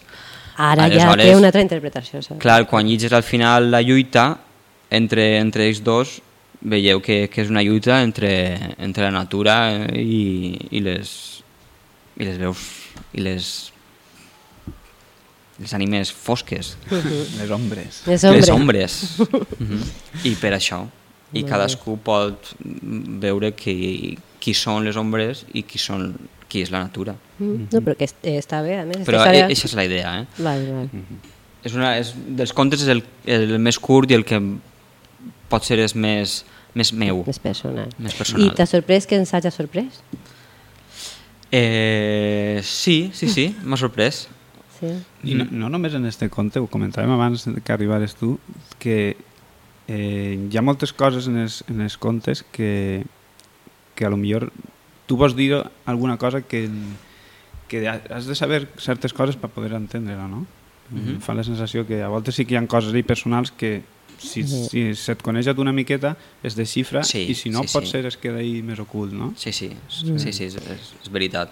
Speaker 3: Ara ja té una altra interpretació. Saps?
Speaker 8: Clar, quan llitges al final la lluita entre, entre ells dos, veieu que, que és una lluita entre, entre la natura i, i, les, i les veus i les, les ànimes fosques,
Speaker 1: Les ombres.
Speaker 8: Les
Speaker 3: hombre.
Speaker 8: ombres. Mhm. I per això. I cadascú pot veure qui, qui són les ombres i qui, són, qui és la natura.
Speaker 3: Mm, No, però que eh, està bé, a més.
Speaker 8: Però
Speaker 3: aquesta
Speaker 8: aquesta és la idea, eh?
Speaker 3: Vale, vale.
Speaker 8: És una, és, dels contes és el, el més curt i el que pot ser és més, més meu,
Speaker 3: Més personal.
Speaker 8: més personal.
Speaker 3: I t'ha sorprès que ens hagi sorprès?
Speaker 8: Eh, sí, sí, sí, m'ha sorprès.
Speaker 3: Sí.
Speaker 1: I no, no només en este conte, ho comentàvem abans que arribares tu, que eh, hi ha moltes coses en els, en els contes que, que a lo millor tu vols dir alguna cosa que, que has de saber certes coses per poder entendre-la, no?
Speaker 8: Mhm.
Speaker 1: Em fa la sensació que a voltes sí que hi ha coses ahí personals que si, si se't coneix a tu una miqueta es desxifra
Speaker 8: Sí,
Speaker 1: i si no
Speaker 8: sí,
Speaker 1: potser
Speaker 8: sí.
Speaker 1: es queda ahí més ocult, no?
Speaker 8: Sí, sí, és- sí, sí és, és, és veritat.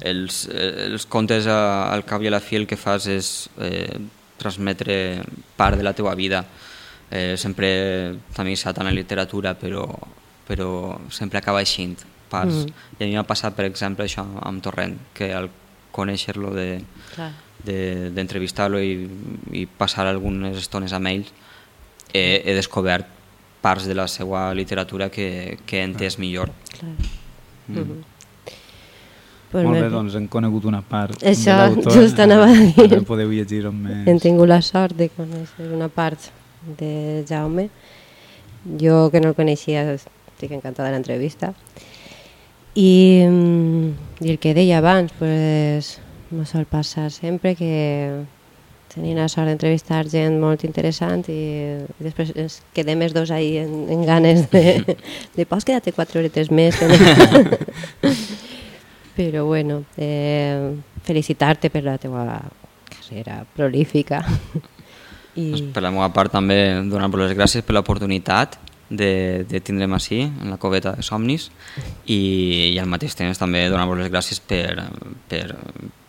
Speaker 8: Els, eh, els contes a, al cap i a la fi el que fas és eh, transmetre part de la teua vida. Eh, sempre també s'ha tant en literatura, però, però sempre acaba així. Parts. I a mi m'ha passat, per exemple, això amb Torrent, que al conèixer-lo de,
Speaker 3: Clar.
Speaker 8: de- d'entrevistar-lo i, i passar algunes estones amb ell he, he descobert parts de la seva literatura que, que he entès millor.
Speaker 3: Clar.
Speaker 1: Mm.
Speaker 3: Mhm. Pues
Speaker 1: Molt bé, doncs hem conegut una part
Speaker 3: Això
Speaker 1: de l'autor.
Speaker 3: just anava a dir.
Speaker 1: Ara podeu llegir amb més...
Speaker 3: Hem tingut la sort de conèixer una part de Jaume. Jo, que no el coneixia, estic encantada de l'entrevista. I, mm, I el que deia abans, pues, me sol passar sempre que tenim la sort d'entrevistar gent molt interessant i, i després ens quedem els dos ahí en, en ganes de, de pots quedar-te quatre horetes més. Però bueno, eh, felicitar-te per la teva carrera prolífica. I,
Speaker 8: Per la meva part també donar-vos les gràcies per l'oportunitat de, de tindre'm així, en la coveta de somnis, i, i al mateix temps també donar-vos les gràcies per, per,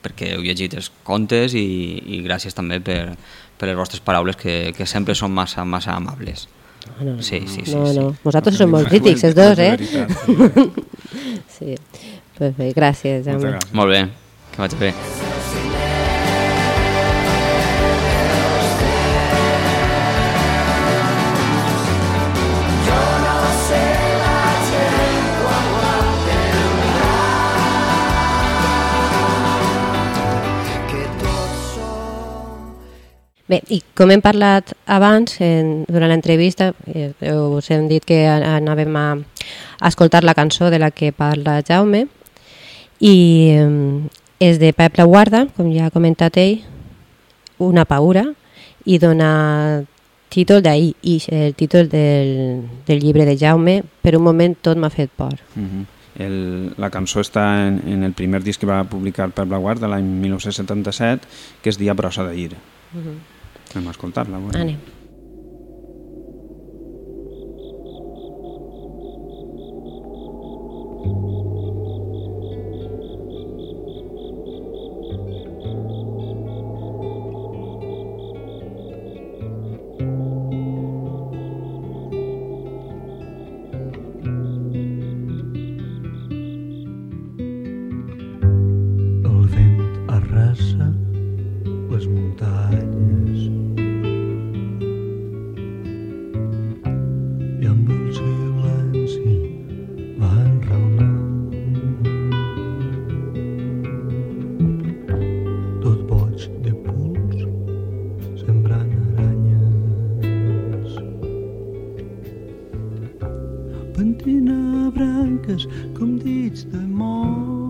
Speaker 8: perquè heu llegit els contes i, i gràcies també per, per les vostres paraules que, que sempre són massa, massa amables.
Speaker 3: no, no,
Speaker 8: Sí, sí, sí.
Speaker 3: no,
Speaker 8: sí.
Speaker 3: no. Nosaltres som molt crítics, els dos, eh?
Speaker 1: veritat.
Speaker 3: Sí. Pues bé, gràcies,
Speaker 1: Moltes
Speaker 3: Jaume.
Speaker 1: gràcies.
Speaker 8: Molt bé, que vaig bé.
Speaker 3: Bé, i com hem parlat abans, en, durant l'entrevista, eh, us hem dit que anàvem a, a escoltar la cançó de la que parla Jaume, i eh, és de Pep La Guarda, com ja ha comentat ell, una paura, i dona títol d'ahir, i el títol del, del llibre de Jaume, per un moment tot m'ha fet por.
Speaker 1: Mhm. El, la cançó està en, en el primer disc que va publicar per La Guarda l'any 1977, que és Dia brossa d'ahir.
Speaker 3: Mhm.
Speaker 1: Anem a escoltar-la. Bueno.
Speaker 3: Anem.
Speaker 9: les muntanyes pentina branques com dits de mort.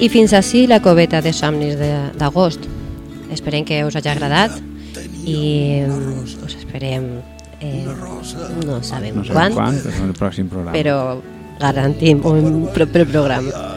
Speaker 9: I
Speaker 3: fins així la coveta de somnis de- d'agost. Esperem que us hagi agradat i mm, us esperem eh, no sabem
Speaker 1: No
Speaker 3: quan,
Speaker 1: quan, però en el pròxim programa.
Speaker 3: però garantim un proper programa.